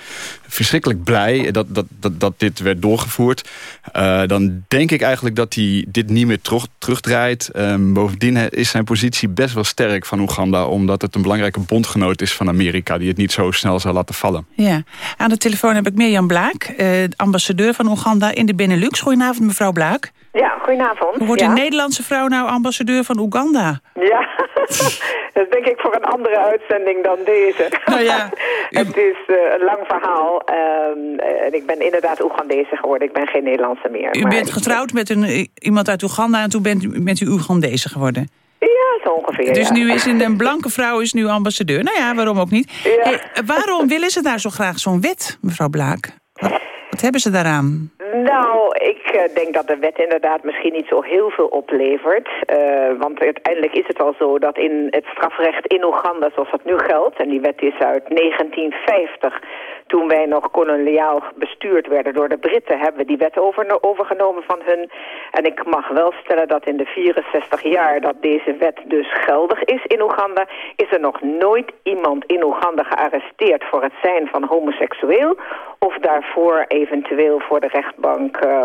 verschrikkelijk blij dat, dat, dat, dat dit werd doorgevoerd. Uh, dan denk ik eigenlijk dat hij dit niet meer terug, terugdraait. Um, bovendien is zijn positie best wel sterk van Oeganda... omdat het een belangrijke bondgenoot is van Amerika... die het niet zo snel zal laten vallen. Ja. Aan de telefoon heb ik Mirjam Blaak, uh, ambassadeur van Oeganda in de Benelux. Goedenavond, mevrouw Blaak. Ja, goedenavond. Hoe wordt ja. een Nederlandse vrouw nou ambassadeur van Oeganda? Ja, dat is denk ik voor een andere uitzending dan deze. Nou ja. het is uh, een lang verhaal. Um, en ik ben inderdaad Oegandese geworden. Ik ben geen Nederlandse meer. U bent getrouwd met een, iemand uit Oeganda en toen bent, bent u Oegandese geworden? Ja, zo ongeveer. Dus ja. nu is een, een blanke vrouw is nu ambassadeur. Nou ja, waarom ook niet. Ja. Hey, waarom willen ze daar zo graag zo'n wet, mevrouw Blaak? Wat, wat hebben ze daaraan? Nou, ik uh, denk dat de wet inderdaad misschien niet zo heel veel oplevert. Uh, want uiteindelijk is het wel zo dat in het strafrecht in Oeganda, zoals dat nu geldt... en die wet is uit 1950, toen wij nog koloniaal bestuurd werden door de Britten... hebben we die wet over, overgenomen van hun. En ik mag wel stellen dat in de 64 jaar dat deze wet dus geldig is in Oeganda... is er nog nooit iemand in Oeganda gearresteerd voor het zijn van homoseksueel... of daarvoor eventueel voor de rechtbank uh,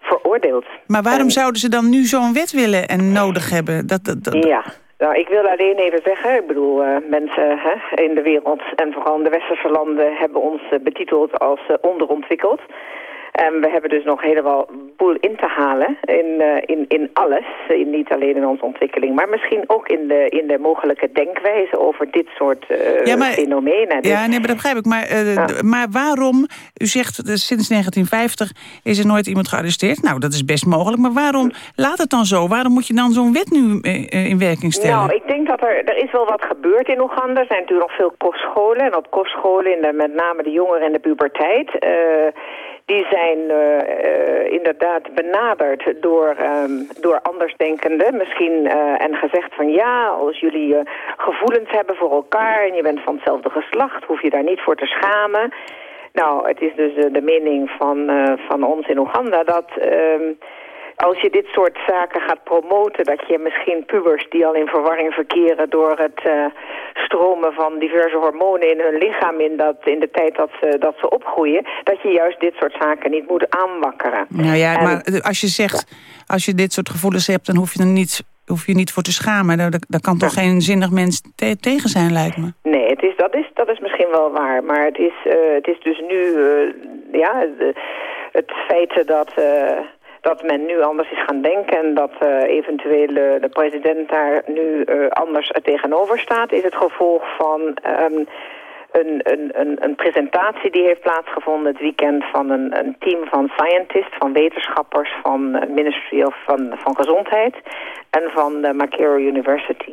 veroordeeld. Maar waarom en... zouden ze dan nu zo'n wet willen en nodig hebben? Dat, dat, dat... Ja, nou, ik wil alleen even zeggen, ik bedoel, uh, mensen hè, in de wereld en vooral in de westerse landen hebben ons uh, betiteld als uh, onderontwikkeld. En we hebben dus nog helemaal boel in te halen in, uh, in, in alles. In, niet alleen in onze ontwikkeling, maar misschien ook in de, in de mogelijke denkwijze over dit soort uh, ja, maar, fenomenen. Dus, ja, nee, maar dat begrijp ik. Maar, uh, ja. maar waarom, u zegt sinds 1950 is er nooit iemand gearresteerd. Nou, dat is best mogelijk. Maar waarom laat het dan zo? Waarom moet je dan zo'n wet nu in werking stellen? Nou, ik denk dat er, er is wel wat gebeurd in Oeganda. Er zijn natuurlijk nog veel kostscholen. En op kostscholen, in de, met name de jongeren en de puberteit die zijn uh, inderdaad benaderd door, um, door andersdenkenden. Misschien uh, en gezegd van ja, als jullie gevoelens hebben voor elkaar... en je bent van hetzelfde geslacht, hoef je daar niet voor te schamen. Nou, het is dus de mening van, van ons in Oeganda dat... Uh, als je dit soort zaken gaat promoten... dat je misschien pubers die al in verwarring verkeren... door het uh, stromen van diverse hormonen in hun lichaam... in, dat, in de tijd dat ze, dat ze opgroeien... dat je juist dit soort zaken niet moet aanwakkeren. Nou ja, maar als je zegt... als je dit soort gevoelens hebt... dan hoef je er niet hoef je niet voor te schamen. Daar, daar kan toch geen zinnig mens tegen zijn, lijkt me. Nee, het is, dat, is, dat is misschien wel waar. Maar het is, uh, het is dus nu... Uh, ja, het feit dat... Uh, dat men nu anders is gaan denken... en dat uh, eventueel de president daar nu uh, anders tegenover staat... is het gevolg van um, een, een, een, presentatie die heeft plaatsgevonden het weekend... van een, een team van scientists, van wetenschappers... van het Ministry of van, van Gezondheid en van de Macquarie University...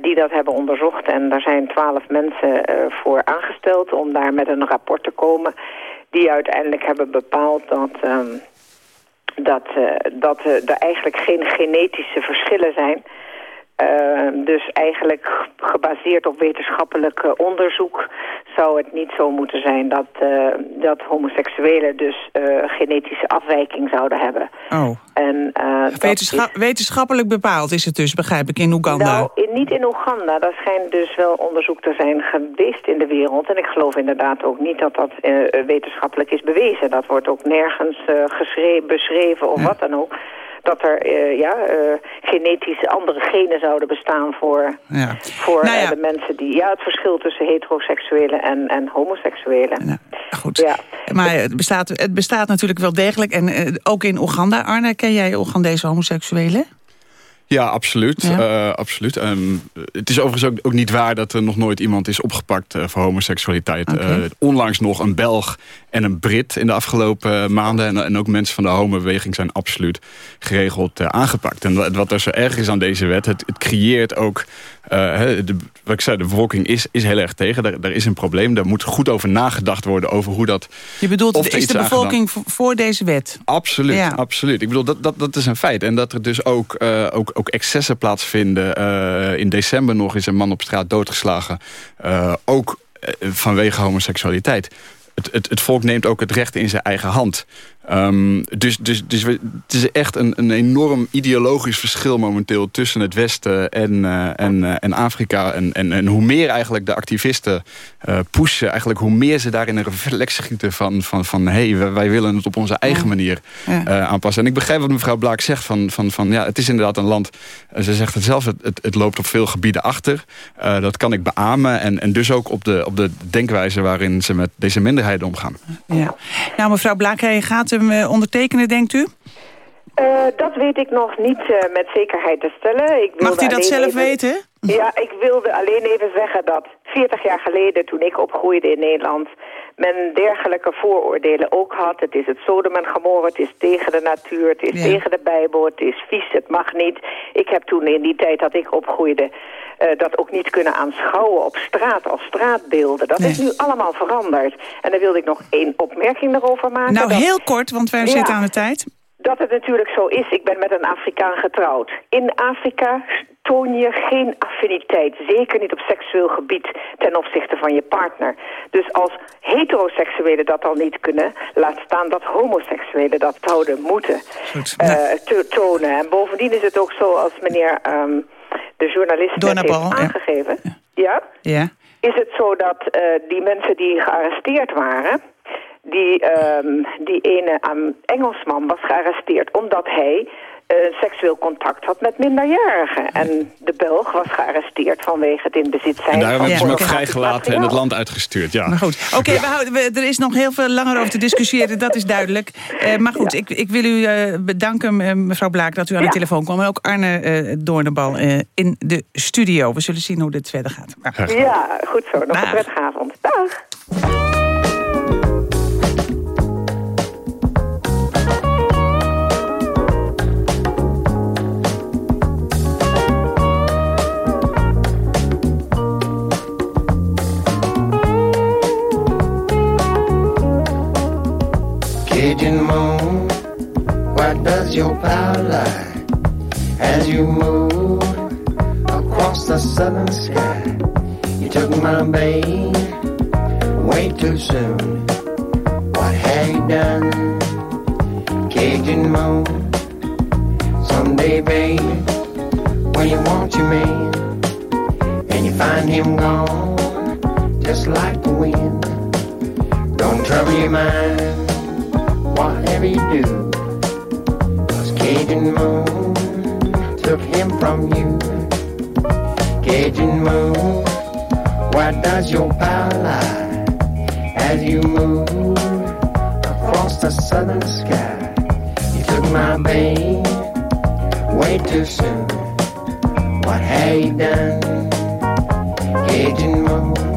Die dat hebben onderzocht. En daar zijn twaalf mensen voor aangesteld om daar met een rapport te komen... die uiteindelijk hebben bepaald dat... Um, dat, uh, dat uh, er eigenlijk geen genetische verschillen zijn. Uh, dus eigenlijk gebaseerd op wetenschappelijk onderzoek zou het niet zo moeten zijn dat, uh, dat homoseksuelen dus uh, genetische afwijking zouden hebben. Oh. En, is... Wetenschappelijk bepaald is het dus, begrijp ik, in Oeganda? Nou, in, niet in Oeganda. Daar schijnt dus wel onderzoek te zijn geweest in de wereld. En ik geloof inderdaad ook niet dat dat wetenschappelijk is bewezen. Dat wordt ook nergens beschreven of ja. wat dan ook dat er uh, ja, uh, genetisch andere genen zouden bestaan voor, ja. voor nou ja. uh, de mensen die... Ja, het verschil tussen heteroseksuelen en, en homoseksuelen. Nou, goed, ja. maar het bestaat, het bestaat natuurlijk wel degelijk. En ook in Oeganda, Arne, ken jij Oegandese homoseksuelen? Ja, absoluut. Ja. Uh, absoluut. Um, het is overigens ook, ook, niet waar dat er nog nooit iemand is opgepakt uh, voor homoseksualiteit. Okay. Uh, onlangs nog een Belg en een Brit in de afgelopen maanden. En, en ook mensen van de homobeweging zijn absoluut geregeld aangepakt. En wat er zo erg is aan deze wet, het, het creëert ook... de, wat ik zei, de bevolking is, is heel erg tegen. Daar, daar is een probleem. Daar moet goed over nagedacht worden over hoe dat... Je bedoelt, is de bevolking voor deze wet? Absoluut, ja. absoluut. Ik bedoel, dat, dat, dat is een feit. En dat er dus ook, ook ook excessen plaatsvinden. In december nog is een man op straat doodgeslagen. Ook vanwege homoseksualiteit. Het, het, het, volk neemt ook het recht in zijn eigen hand. Um, dus, dus, dus het is echt een, een enorm ideologisch verschil momenteel tussen het Westen en, uh, en, uh, en Afrika. En, en, en hoe meer eigenlijk de activisten uh, pushen, eigenlijk hoe meer ze daar in een reflex schieten van, van, van hé, hey, wij willen het op onze eigen manier aanpassen. En ik begrijp wat mevrouw Blaak zegt van, van, van ja, het is inderdaad een land, ze zegt het zelf, het, het loopt op veel gebieden achter. dat kan ik beamen en, en dus ook op de, op de denkwijze waarin ze met deze minderheden omgaan. Ja. Nou mevrouw Blaak, gaat hem ondertekenen, denkt u? Uh, dat weet ik nog niet uh, met zekerheid te stellen. Ik Mag u dat zelf even... weten? Ja, ik wilde alleen even zeggen dat 40 jaar geleden, toen ik opgroeide in Nederland... men dergelijke vooroordelen ook had. Het is het Sodom en Gomorra, het is tegen de natuur, het is ja. tegen de Bijbel... het is vies, het mag niet. Ik heb toen in die tijd dat ik opgroeide... Uh, dat ook niet kunnen aanschouwen op straat als straatbeelden. Dat nee. is nu allemaal veranderd. En dan wilde ik nog één opmerking daarover maken. Nou, dat... heel kort, want wij ja, zitten aan de tijd. Dat het natuurlijk zo is. Ik ben met een Afrikaan getrouwd. In Afrika toon je geen affiniteit. Zeker niet op seksueel gebied ten opzichte van je partner. Dus als heteroseksuelen dat al niet kunnen... laat staan dat homoseksuelen dat zouden moeten uh, te tonen. En bovendien is het ook zo als meneer... Um, de journalist net heeft aangegeven... Ja. ja. ja. Is het zo dat uh, die mensen die gearresteerd waren... Die, um, die ene um, Engelsman was gearresteerd omdat hij uh, seksueel contact had met minderjarigen. En de Belg was gearresteerd vanwege het in bezit zijn... En daarom hebben ze hem ook vrijgelaten en het land uitgestuurd. Ja. Maar goed, oké, okay, er is nog heel veel langer over te discussiëren, dat is duidelijk. Uh, maar goed, ja. ik, ik wil u uh, bedanken, mevrouw Blaak, dat u aan ja. de telefoon kwam. En ook Arne Doornbal in de studio. We zullen zien hoe dit verder gaat. Maar... Ja, goed zo. Nog een prettige avond. Dag. Your power line as you move across the southern sky? You took my babe way too soon. What have you done? Cajun moon. Someday, babe, when you want your man and you find him gone, just like the wind. Don't trouble your mind, whatever you do. Cajun moon took him from you. Cajun moon, why does your power lie as you move across the southern sky? You took my babe way too soon. What have you done, Cajun moon?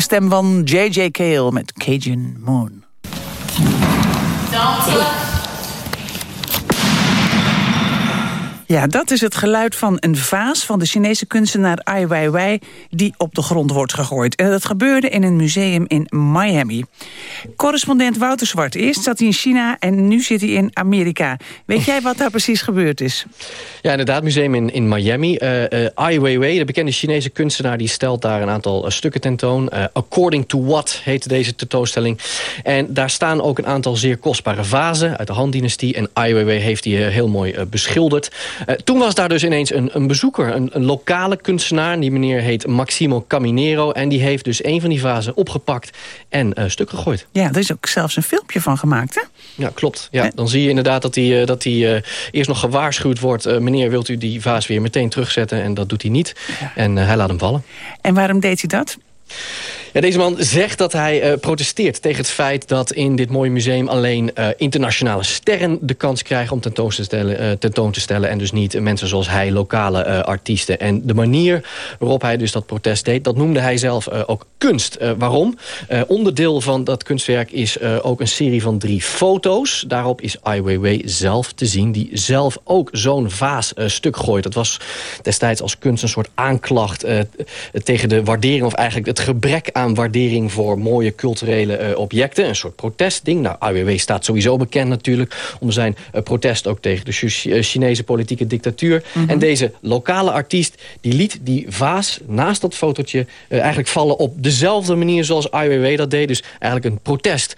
Stem van J.J. Cale met Cajun Moon. Ja, dat is het geluid van een vaas van de Chinese kunstenaar Ai Weiwei... die op de grond wordt gegooid. En dat gebeurde in een museum in Miami. Correspondent Wouter Zwart. Eerst zat hij in China en nu zit hij in Amerika. Weet jij wat daar precies gebeurd is? Ja, inderdaad, museum in, in Miami. Eh, Ai Weiwei, de bekende Chinese kunstenaar... die stelt daar een aantal eh, stukken tentoon. According to What heet deze tentoonstelling. En daar staan ook een aantal zeer kostbare vazen... uit de Han-dynastie. En Ai Weiwei heeft die heel mooi beschilderd. Toen was daar dus ineens een, een bezoeker, een, een lokale kunstenaar. Die meneer heet Maximo Caminero. En die heeft dus een van die vazen opgepakt en stuk gegooid. Ja, er is ook zelfs een filmpje van gemaakt, hè? Ja, klopt. Ja, dan zie je inderdaad dat hij, eh, dat hij eh, eerst nog gewaarschuwd wordt... eh, meneer, wilt u die vaas weer meteen terugzetten? En dat doet hij niet. En hij laat hem vallen. En waarom deed hij dat? Deze man zegt dat hij eh, protesteert tegen het feit dat in dit mooie museum alleen eh, internationale sterren de kans krijgen om tentoon te stellen, eh, tentoon te stellen en dus niet mensen zoals hij, lokale artiesten. En de manier waarop hij dus dat protest deed, dat noemde hij zelf ook kunst. Waarom? Onderdeel van dat kunstwerk is ook een serie van drie foto's. Daarop is Ai Weiwei zelf te zien, die zelf ook zo'n vaas stuk gooit. Dat was destijds als kunst een soort aanklacht tegen de waardering of eigenlijk het gebrek aan waardering voor mooie culturele eh, objecten. Een soort protestding. Nou, AWW staat sowieso bekend natuurlijk om zijn eh, protest ook tegen de eh, Chinese politieke dictatuur. En deze lokale artiest die liet die vaas naast dat fotootje eigenlijk vallen op dezelfde manier zoals Weiwei dat deed. Dus eigenlijk een protest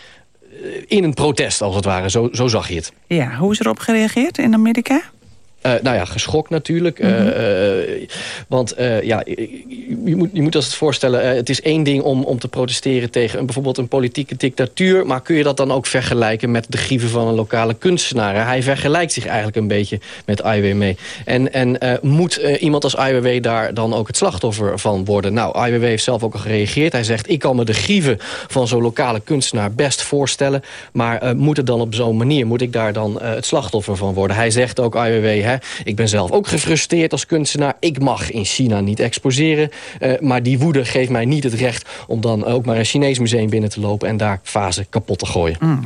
in een protest als het ware. Zo, zo zag je het. Ja, hoe is erop gereageerd in Amerika? Eh, nou ja, geschokt natuurlijk. Eh, Mhm. eh, want ja, je moet, je moet als het voorstellen... het is één ding om, om te protesteren tegen een, bijvoorbeeld een politieke dictatuur... maar kun je dat dan ook vergelijken met de grieven van een lokale kunstenaar? Hij vergelijkt zich eigenlijk een beetje met Ai Weiwei. En, en moet iemand als Ai Weiwei daar dan ook het slachtoffer van worden? Nou, Ai Weiwei heeft zelf ook al gereageerd. Hij zegt, ik kan me de grieven van zo'n lokale kunstenaar best voorstellen... maar moet het dan op zo'n manier? Moet ik daar dan het slachtoffer van worden? Hij zegt ook, Ai Weiwei, hè, ik ben zelf ook gefrustreerd als kunstenaar. Ik mag in China niet exposeren. eh, maar die woede geeft mij niet het recht om dan ook maar een Chinees museum binnen te lopen... en daar vazen kapot te gooien. Mm.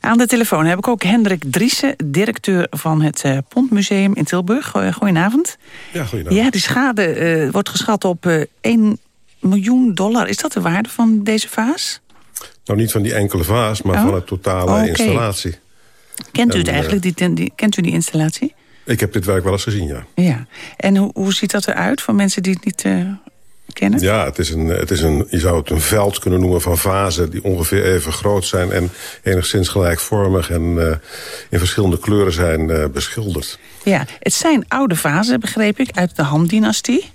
Aan de telefoon heb ik ook Hendrik Driessen, directeur van het eh, Pontmuseum in Tilburg. Goedenavond. Ja, goedenavond. Ja, die schade eh, wordt geschat op eh 1 miljoen dollar. Is dat de waarde van deze vaas? Nou, niet van die enkele vaas, maar Oh. van de totale installatie. Kent u En, het eigenlijk, die, kent u die installatie? Ik heb dit werk wel eens gezien, ja. Ja. En hoe, hoe ziet dat eruit voor mensen die het niet eh, kennen? Ja, het is, een, het is een, je zou het een veld kunnen noemen van vazen... die ongeveer even groot zijn en enigszins gelijkvormig... en eh, in verschillende kleuren zijn eh, beschilderd. Ja, het zijn oude vazen, begreep ik, uit de Han-dynastie.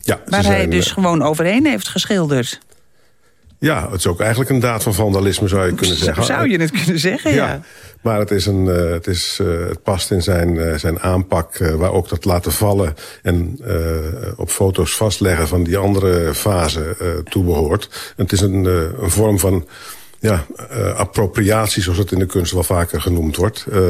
Ja, ze Waar hij zijn, dus gewoon overheen heeft geschilderd. Ja, het is ook eigenlijk een daad van vandalisme, zou je kunnen zeggen. Zou je het kunnen zeggen, ja. Maar het, is een, eh, het, is, eh, het past in zijn, eh, zijn aanpak, waar ook dat laten vallen... en op foto's vastleggen van die andere fase eh toebehoort. En het is een, een vorm van ja, eh, appropriatie, zoals het in de kunst wel vaker genoemd wordt. Eh,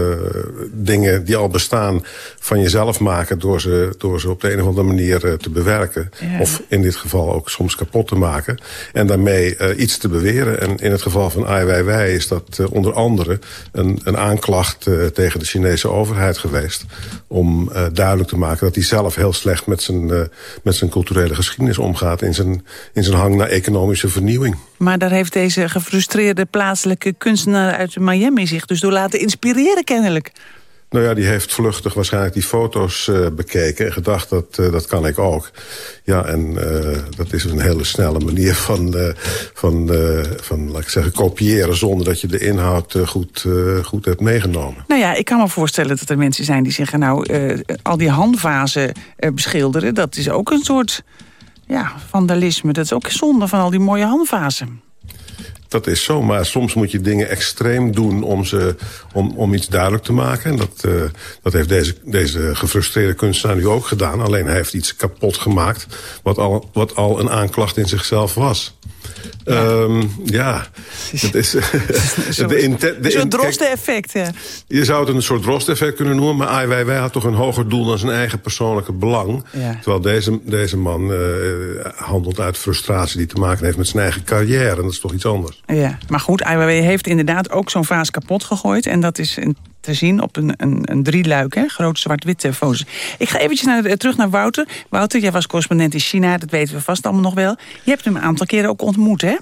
dingen die al bestaan van jezelf maken... door ze, door ze op de een of andere manier eh, te bewerken. Ja. Of in dit geval ook soms kapot te maken. En daarmee iets te beweren. En in het geval van Ai Weiwei is dat onder andere... een, een aanklacht tegen de Chinese overheid geweest... om duidelijk te maken dat hij zelf heel slecht met zijn, met zijn culturele geschiedenis omgaat... In zijn, in zijn hang naar economische vernieuwing. Maar daar heeft deze gefrustreerde plaatselijke kunstenaar uit Miami zich dus door laten inspireren kennelijk. Nou ja, die heeft vluchtig waarschijnlijk die foto's eh, bekeken... en gedacht, dat, eh, dat kan ik ook. Ja, en eh, dat is een hele snelle manier van, van, van laat ik zeggen, kopiëren... zonder dat je de inhoud goed, goed hebt meegenomen. Nou ja, ik kan me voorstellen dat er mensen zijn die zeggen... nou, al die handvazen beschilderen, dat is ook een soort ja, vandalisme. Dat is ook zonde van al die mooie handvazen. Dat is zo, maar soms moet je dingen extreem doen om, ze, om, om iets duidelijk te maken. En dat, eh, dat heeft deze, deze gefrustreerde kunstenaar nu ook gedaan. Alleen hij heeft iets kapot gemaakt wat al, wat al een aanklacht in zichzelf was. Ja, ja het is... in- kijk, drosten-effect, ja. Je zou het een soort drosteffect kunnen noemen... maar Ai Weiwei had toch een hoger doel dan zijn eigen persoonlijke belang. Ja. Terwijl deze, deze man eh, handelt uit frustratie die te maken heeft met zijn eigen carrière. En dat is toch iets anders. Ja, maar goed, IWW heeft inderdaad ook zo'n vaas kapot gegooid. En dat is een, te zien op een, een, een drieluik, hè? grote zwart-witte foto's. Ik ga eventjes naar, eh, terug naar Wouter. Wouter, jij was correspondent in China, dat weten we vast allemaal nog wel. Je hebt hem een aantal keren ook ontmoet, hè?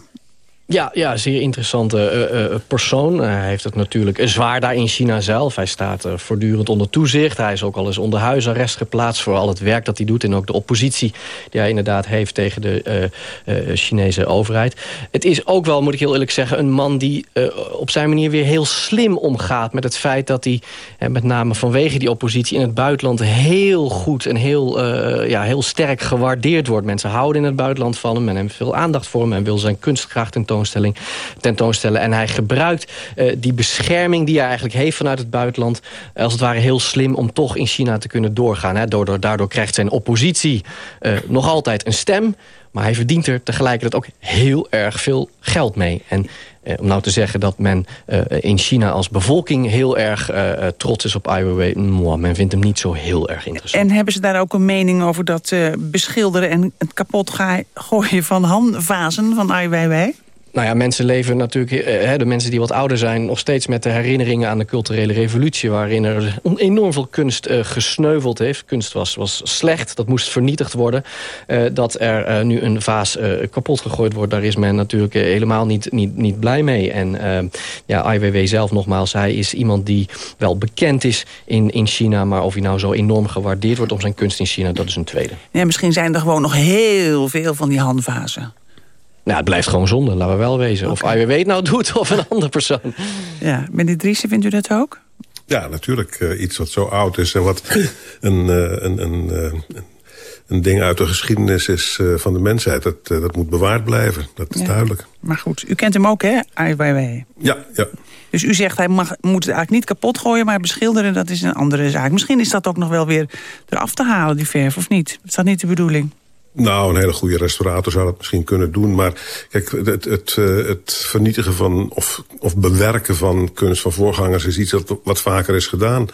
Ja, ja, zeer interessante eh, eh, persoon. Eh, hij heeft het natuurlijk zwaar daar in China zelf. Hij staat voortdurend onder toezicht. Hij is ook al eens onder huisarrest geplaatst... voor al het werk dat hij doet en ook de oppositie... die hij inderdaad heeft tegen de Chinese overheid. Het is ook wel, moet ik heel eerlijk zeggen... een man die op zijn manier weer heel slim omgaat... met het feit dat hij, met name vanwege die oppositie... in het buitenland heel goed en heel, ja, heel sterk gewaardeerd wordt. Mensen houden in het buitenland van hem. Men heeft veel aandacht voor hem. En wil zijn kunst graag tentoonstelling, tentoonstellen. En hij gebruikt eh, die bescherming die hij eigenlijk heeft vanuit het buitenland... eh, als het ware heel slim om toch in China te kunnen doorgaan. Hè. Daardoor, daardoor krijgt zijn oppositie eh, nog altijd een stem... maar hij verdient er tegelijkertijd ook heel erg veel geld mee. En eh, om nou te zeggen dat men eh, in China als bevolking... heel erg eh, trots is op Ai Weiwei... mwah, men vindt hem niet zo heel erg interessant. En hebben ze daar ook een mening over dat beschilderen... en het kapot gooien van handvazen van Ai Weiwei? Nou ja, mensen leven natuurlijk, eh, hè, de mensen die wat ouder zijn... nog steeds met de herinneringen aan de culturele revolutie... waarin er enorm veel kunst eh, gesneuveld heeft. Kunst was, was slecht, dat moest vernietigd worden. Eh, dat er nu een vaas kapot gegooid wordt... daar is men natuurlijk helemaal niet, niet, niet blij mee. En ja, Ai Weiwei zelf nogmaals, hij is iemand die wel bekend is in, in China... maar of hij nou zo enorm gewaardeerd wordt om zijn kunst in China... dat is een tweede. Ja, misschien zijn er gewoon nog heel veel van die handvazen. Nou, het blijft gewoon zonde, laten we wel wezen. Of het nou doet of een andere persoon. Ja, meneer Driessen, vindt u dat ook? Ja, natuurlijk. eh, iets wat zo oud is en wat een, eh, een, een, eh, een, een ding uit de geschiedenis is eh, van de mensheid. Dat, dat moet bewaard blijven, dat is Ja. duidelijk. Maar goed, u kent hem ook, hè, Ai Weiwei? Ja, ja. Dus u zegt hij mag, moet het eigenlijk niet kapot gooien... maar beschilderen, dat is een andere zaak. Misschien is dat ook nog wel weer eraf te halen, die verf, of niet? Is dat niet de bedoeling? Nou, een hele goede restaurator zou dat misschien kunnen doen. Maar kijk, het, het, eh, het vernietigen van of, of bewerken van kunst van voorgangers... is iets wat vaker is gedaan.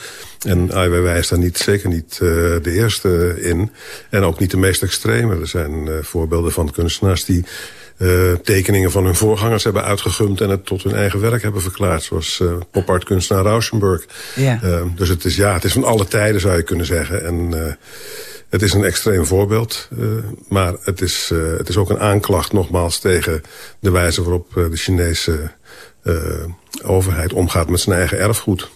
En Ai Weiwei is daar niet, zeker niet eh, de eerste in. En ook niet de meest extreme. Er zijn eh, voorbeelden van kunstenaars die... eh, tekeningen van hun voorgangers hebben uitgegumd... en het tot hun eigen werk hebben verklaard. Zoals eh popartkunstenaar Rauschenberg. Ja. Eh, dus het is, ja, het is van alle tijden, zou je kunnen zeggen. En eh, het is een extreem voorbeeld. eh, maar het is, eh, het is ook een aanklacht, nogmaals... tegen de wijze waarop eh, de Chinese eh, overheid omgaat met zijn eigen erfgoed.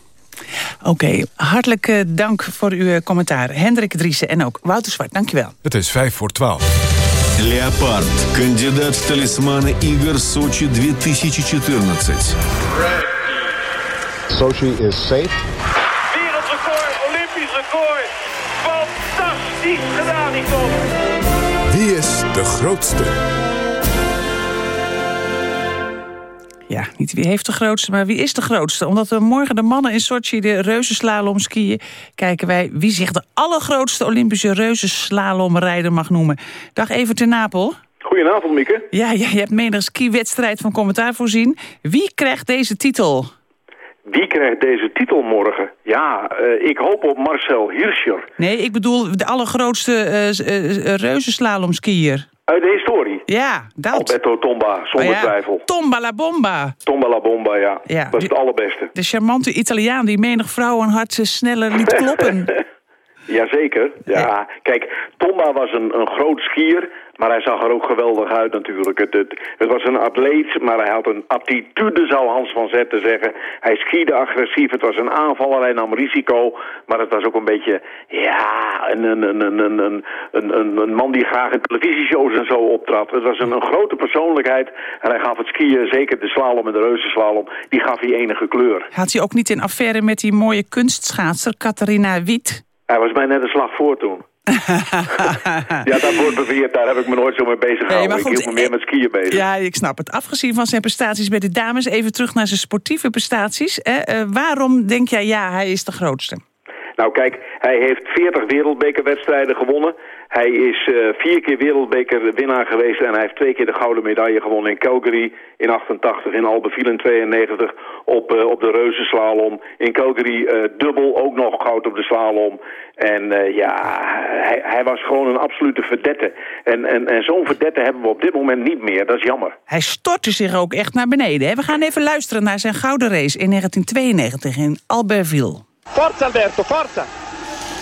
Oké, hartelijk eh, dank voor uw eh, commentaar. Hendrik Driessen en ook Wouter Zwart, dankjewel. Het is vijf voor twaalf. Леопард. Кандидат в талисманы игр Сочи 2014. Sochi is safe. Wereldrecord, Olympisch record. Fantastisch gedaan, Nicole. Wie is de grootste? Ja, niet wie heeft de grootste, maar wie is de grootste? Omdat we morgen de mannen in Sochi de reuzenslalom skiën... kijken wij wie zich de allergrootste Olympische reuzenslalomrijder mag noemen. Dag even ten Napel. Goedenavond, Mieke. Ja, ja, je hebt menig skiwedstrijd van commentaar voorzien. Wie krijgt deze titel? Wie krijgt deze titel morgen? Ja, eh, ik hoop op Marcel Hirscher. Nee, ik bedoel de allergrootste uh, reuzenslalomskier. Uit de historie? Ja, dat. Alberto Tomba, zonder Oh ja, twijfel. Tomba la bomba. Tomba la bomba, ja. Ja, dat is het allerbeste. De charmante Italiaan die menig vrouw een hart sneller liet kloppen. Jazeker. Ja, kijk, Tomba was een, een groot skier, maar hij zag er ook geweldig uit natuurlijk. Het, het, was een atleet, maar hij had een attitude, zou Hans van Zetten zeggen. Hij skiede agressief, het was een aanvaller, hij nam risico. Maar het was ook een beetje, ja, een, een, een, een, een, een, een man die graag in televisieshows en zo optrad. Het was een, grote persoonlijkheid. En hij gaf het skiën, zeker de slalom en de reuzenslalom, die gaf hij enige kleur. Had hij ook niet in affaire met die mooie kunstschaatser Catharina Wiet? Hij was bijna net slag voor toen. ja, dat wordt beweerd. Daar heb ik me nooit zo mee bezig Nee, gehouden. ik hield me meer met skiën bezig. Ja, ik snap het. Afgezien van zijn prestaties bij de dames... even terug naar zijn sportieve prestaties. Hè? Eh, waarom denk jij, ja, hij is de grootste? Nou kijk, hij heeft 40 wereldbekerwedstrijden gewonnen. Hij is eh, vier keer wereldbekerwinnaar geweest en hij heeft twee keer de gouden medaille gewonnen in Calgary in 88, in Albeville in 92, op, eh, op de reuzenslalom. In Calgary eh, dubbel ook nog goud op de slalom. En eh, ja, hij, hij was gewoon een absolute verdette. En, en, en zo'n verdette hebben we op dit moment niet meer, dat is jammer. Hij stortte zich ook echt naar beneden. Hè? We gaan even luisteren naar zijn gouden race in 1992 in Albertville. Forza Alberto, forza!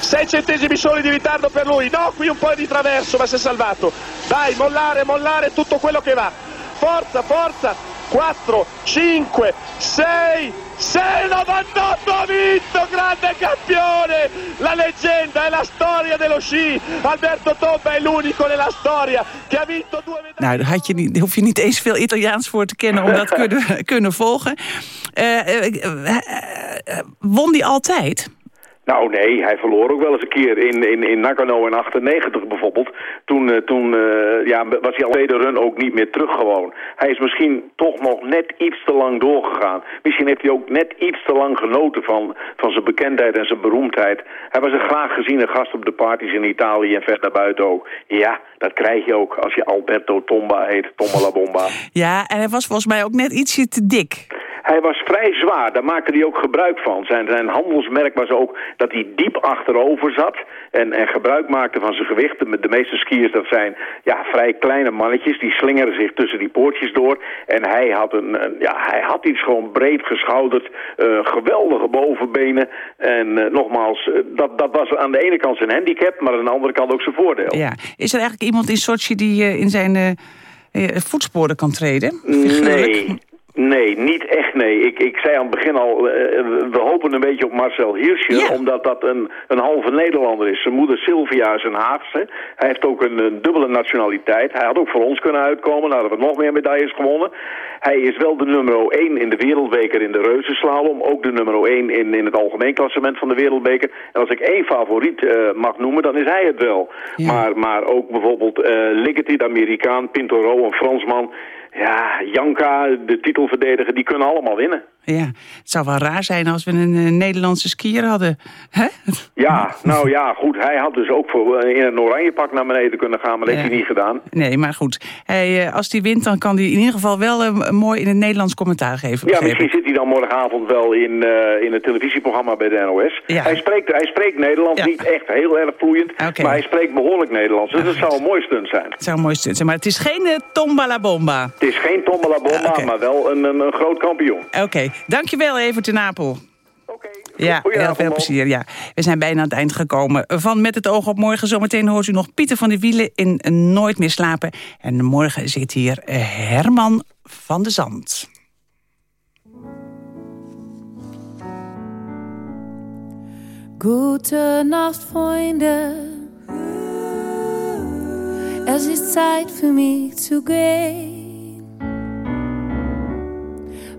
6 centesimi soli di ritardo per lui, no qui un po' di traverso ma si è salvato. Dai, mollare, mollare tutto quello che va. Forza, forza! 4, 5, 6, 6, 98 ha vinto, grande campione! La leggenda è la storia dello sci. Alberto Tomba è l'unico nella storia che ha vinto due Nou, daar had je niet, hoef je niet eens veel Italiaans voor te kennen... om dat kunnen, kunnen volgen. Eh, eh, eh, won die altijd? Nou nee, hij verloor ook wel eens een keer in, in, in Nagano in 98 bijvoorbeeld. Toen, eh, toen eh, ja, was hij al tweede run ook niet meer terug gewoon. Hij is misschien toch nog net iets te lang doorgegaan. Misschien heeft hij ook net iets te lang genoten van, van zijn bekendheid en zijn beroemdheid. Hij was een graag geziene gast op de parties in Italië en ver daarbuiten ook. Ja, dat krijg je ook als je Alberto Tomba heet, Tomba la Bomba. Ja, en hij was volgens mij ook net ietsje te dik. Hij was vrij zwaar, daar maakte hij ook gebruik van. Zijn, zijn handelsmerk was ook dat hij diep achterover zat en, en gebruik maakte van zijn gewicht. De, de meeste skiers, dat zijn ja, vrij kleine mannetjes, die slingeren zich tussen die poortjes door. En hij had, een, een- ja, hij had iets gewoon breed geschouderd, eh, geweldige bovenbenen. En eh, nogmaals, eh, dat, dat was aan de ene kant zijn handicap, maar aan de andere kant ook zijn voordeel. Ja. Is er eigenlijk iemand in Sochi die in zijn voetsporen kan treden? Nee, nee, niet echt nee. Ik, ik zei aan het begin al, eh, we hopen een beetje op Marcel Hirscher, omdat dat een, een halve Nederlander is. Zijn moeder Sylvia is een Haagse. Hij heeft ook een, een dubbele nationaliteit. Hij had ook voor ons kunnen uitkomen, nou hadden we nog meer medailles gewonnen. Hij is wel de nummer 1 in de wereldbeker in de reuzenslalom. Ook de nummer 1 in, in het algemeen klassement van de wereldbeker. En als ik één favoriet eh, mag noemen, dan is hij het wel. Maar, maar ook bijvoorbeeld eh Ligeti, de Amerikaan, Pintoro, een Fransman. Ja, Janka, de titelverdediger, die kunnen allemaal winnen. Ja, het zou wel raar zijn als we een eh, Nederlandse skier hadden. Hè? Ja, nou ja, goed. Hij had dus ook voor, eh, in een oranje pak naar beneden kunnen gaan, maar dat heeft Ja. hij niet gedaan. Nee, maar goed. Hij, eh, als hij wint, dan kan hij in ieder geval wel mooi in het Nederlands commentaar geven. Ja, begreep misschien zit hij dan morgenavond wel in, in het televisieprogramma bij de NOS. Hij, spreekt, hij spreekt Nederlands, niet echt heel erg vloeiend, maar hij spreekt behoorlijk Nederlands. Dus dat zou een mooi stunt zijn. Het zou een mooi stunt zijn, maar het is geen eh, tomba la bomba. Het is geen Tombola Bomba, maar wel een, een, een groot kampioen. Oké, dankjewel even ten Napel. Oké, ja, heel veel plezier. Ja. We zijn bijna aan het eind gekomen van Met het oog op morgen. Zometeen hoort u nog Pieter van de Wielen in Nooit meer slapen. En morgen zit hier Herman van de Zand. Gute Nacht, Freunde. Es ist Zeit für mich zu gehen.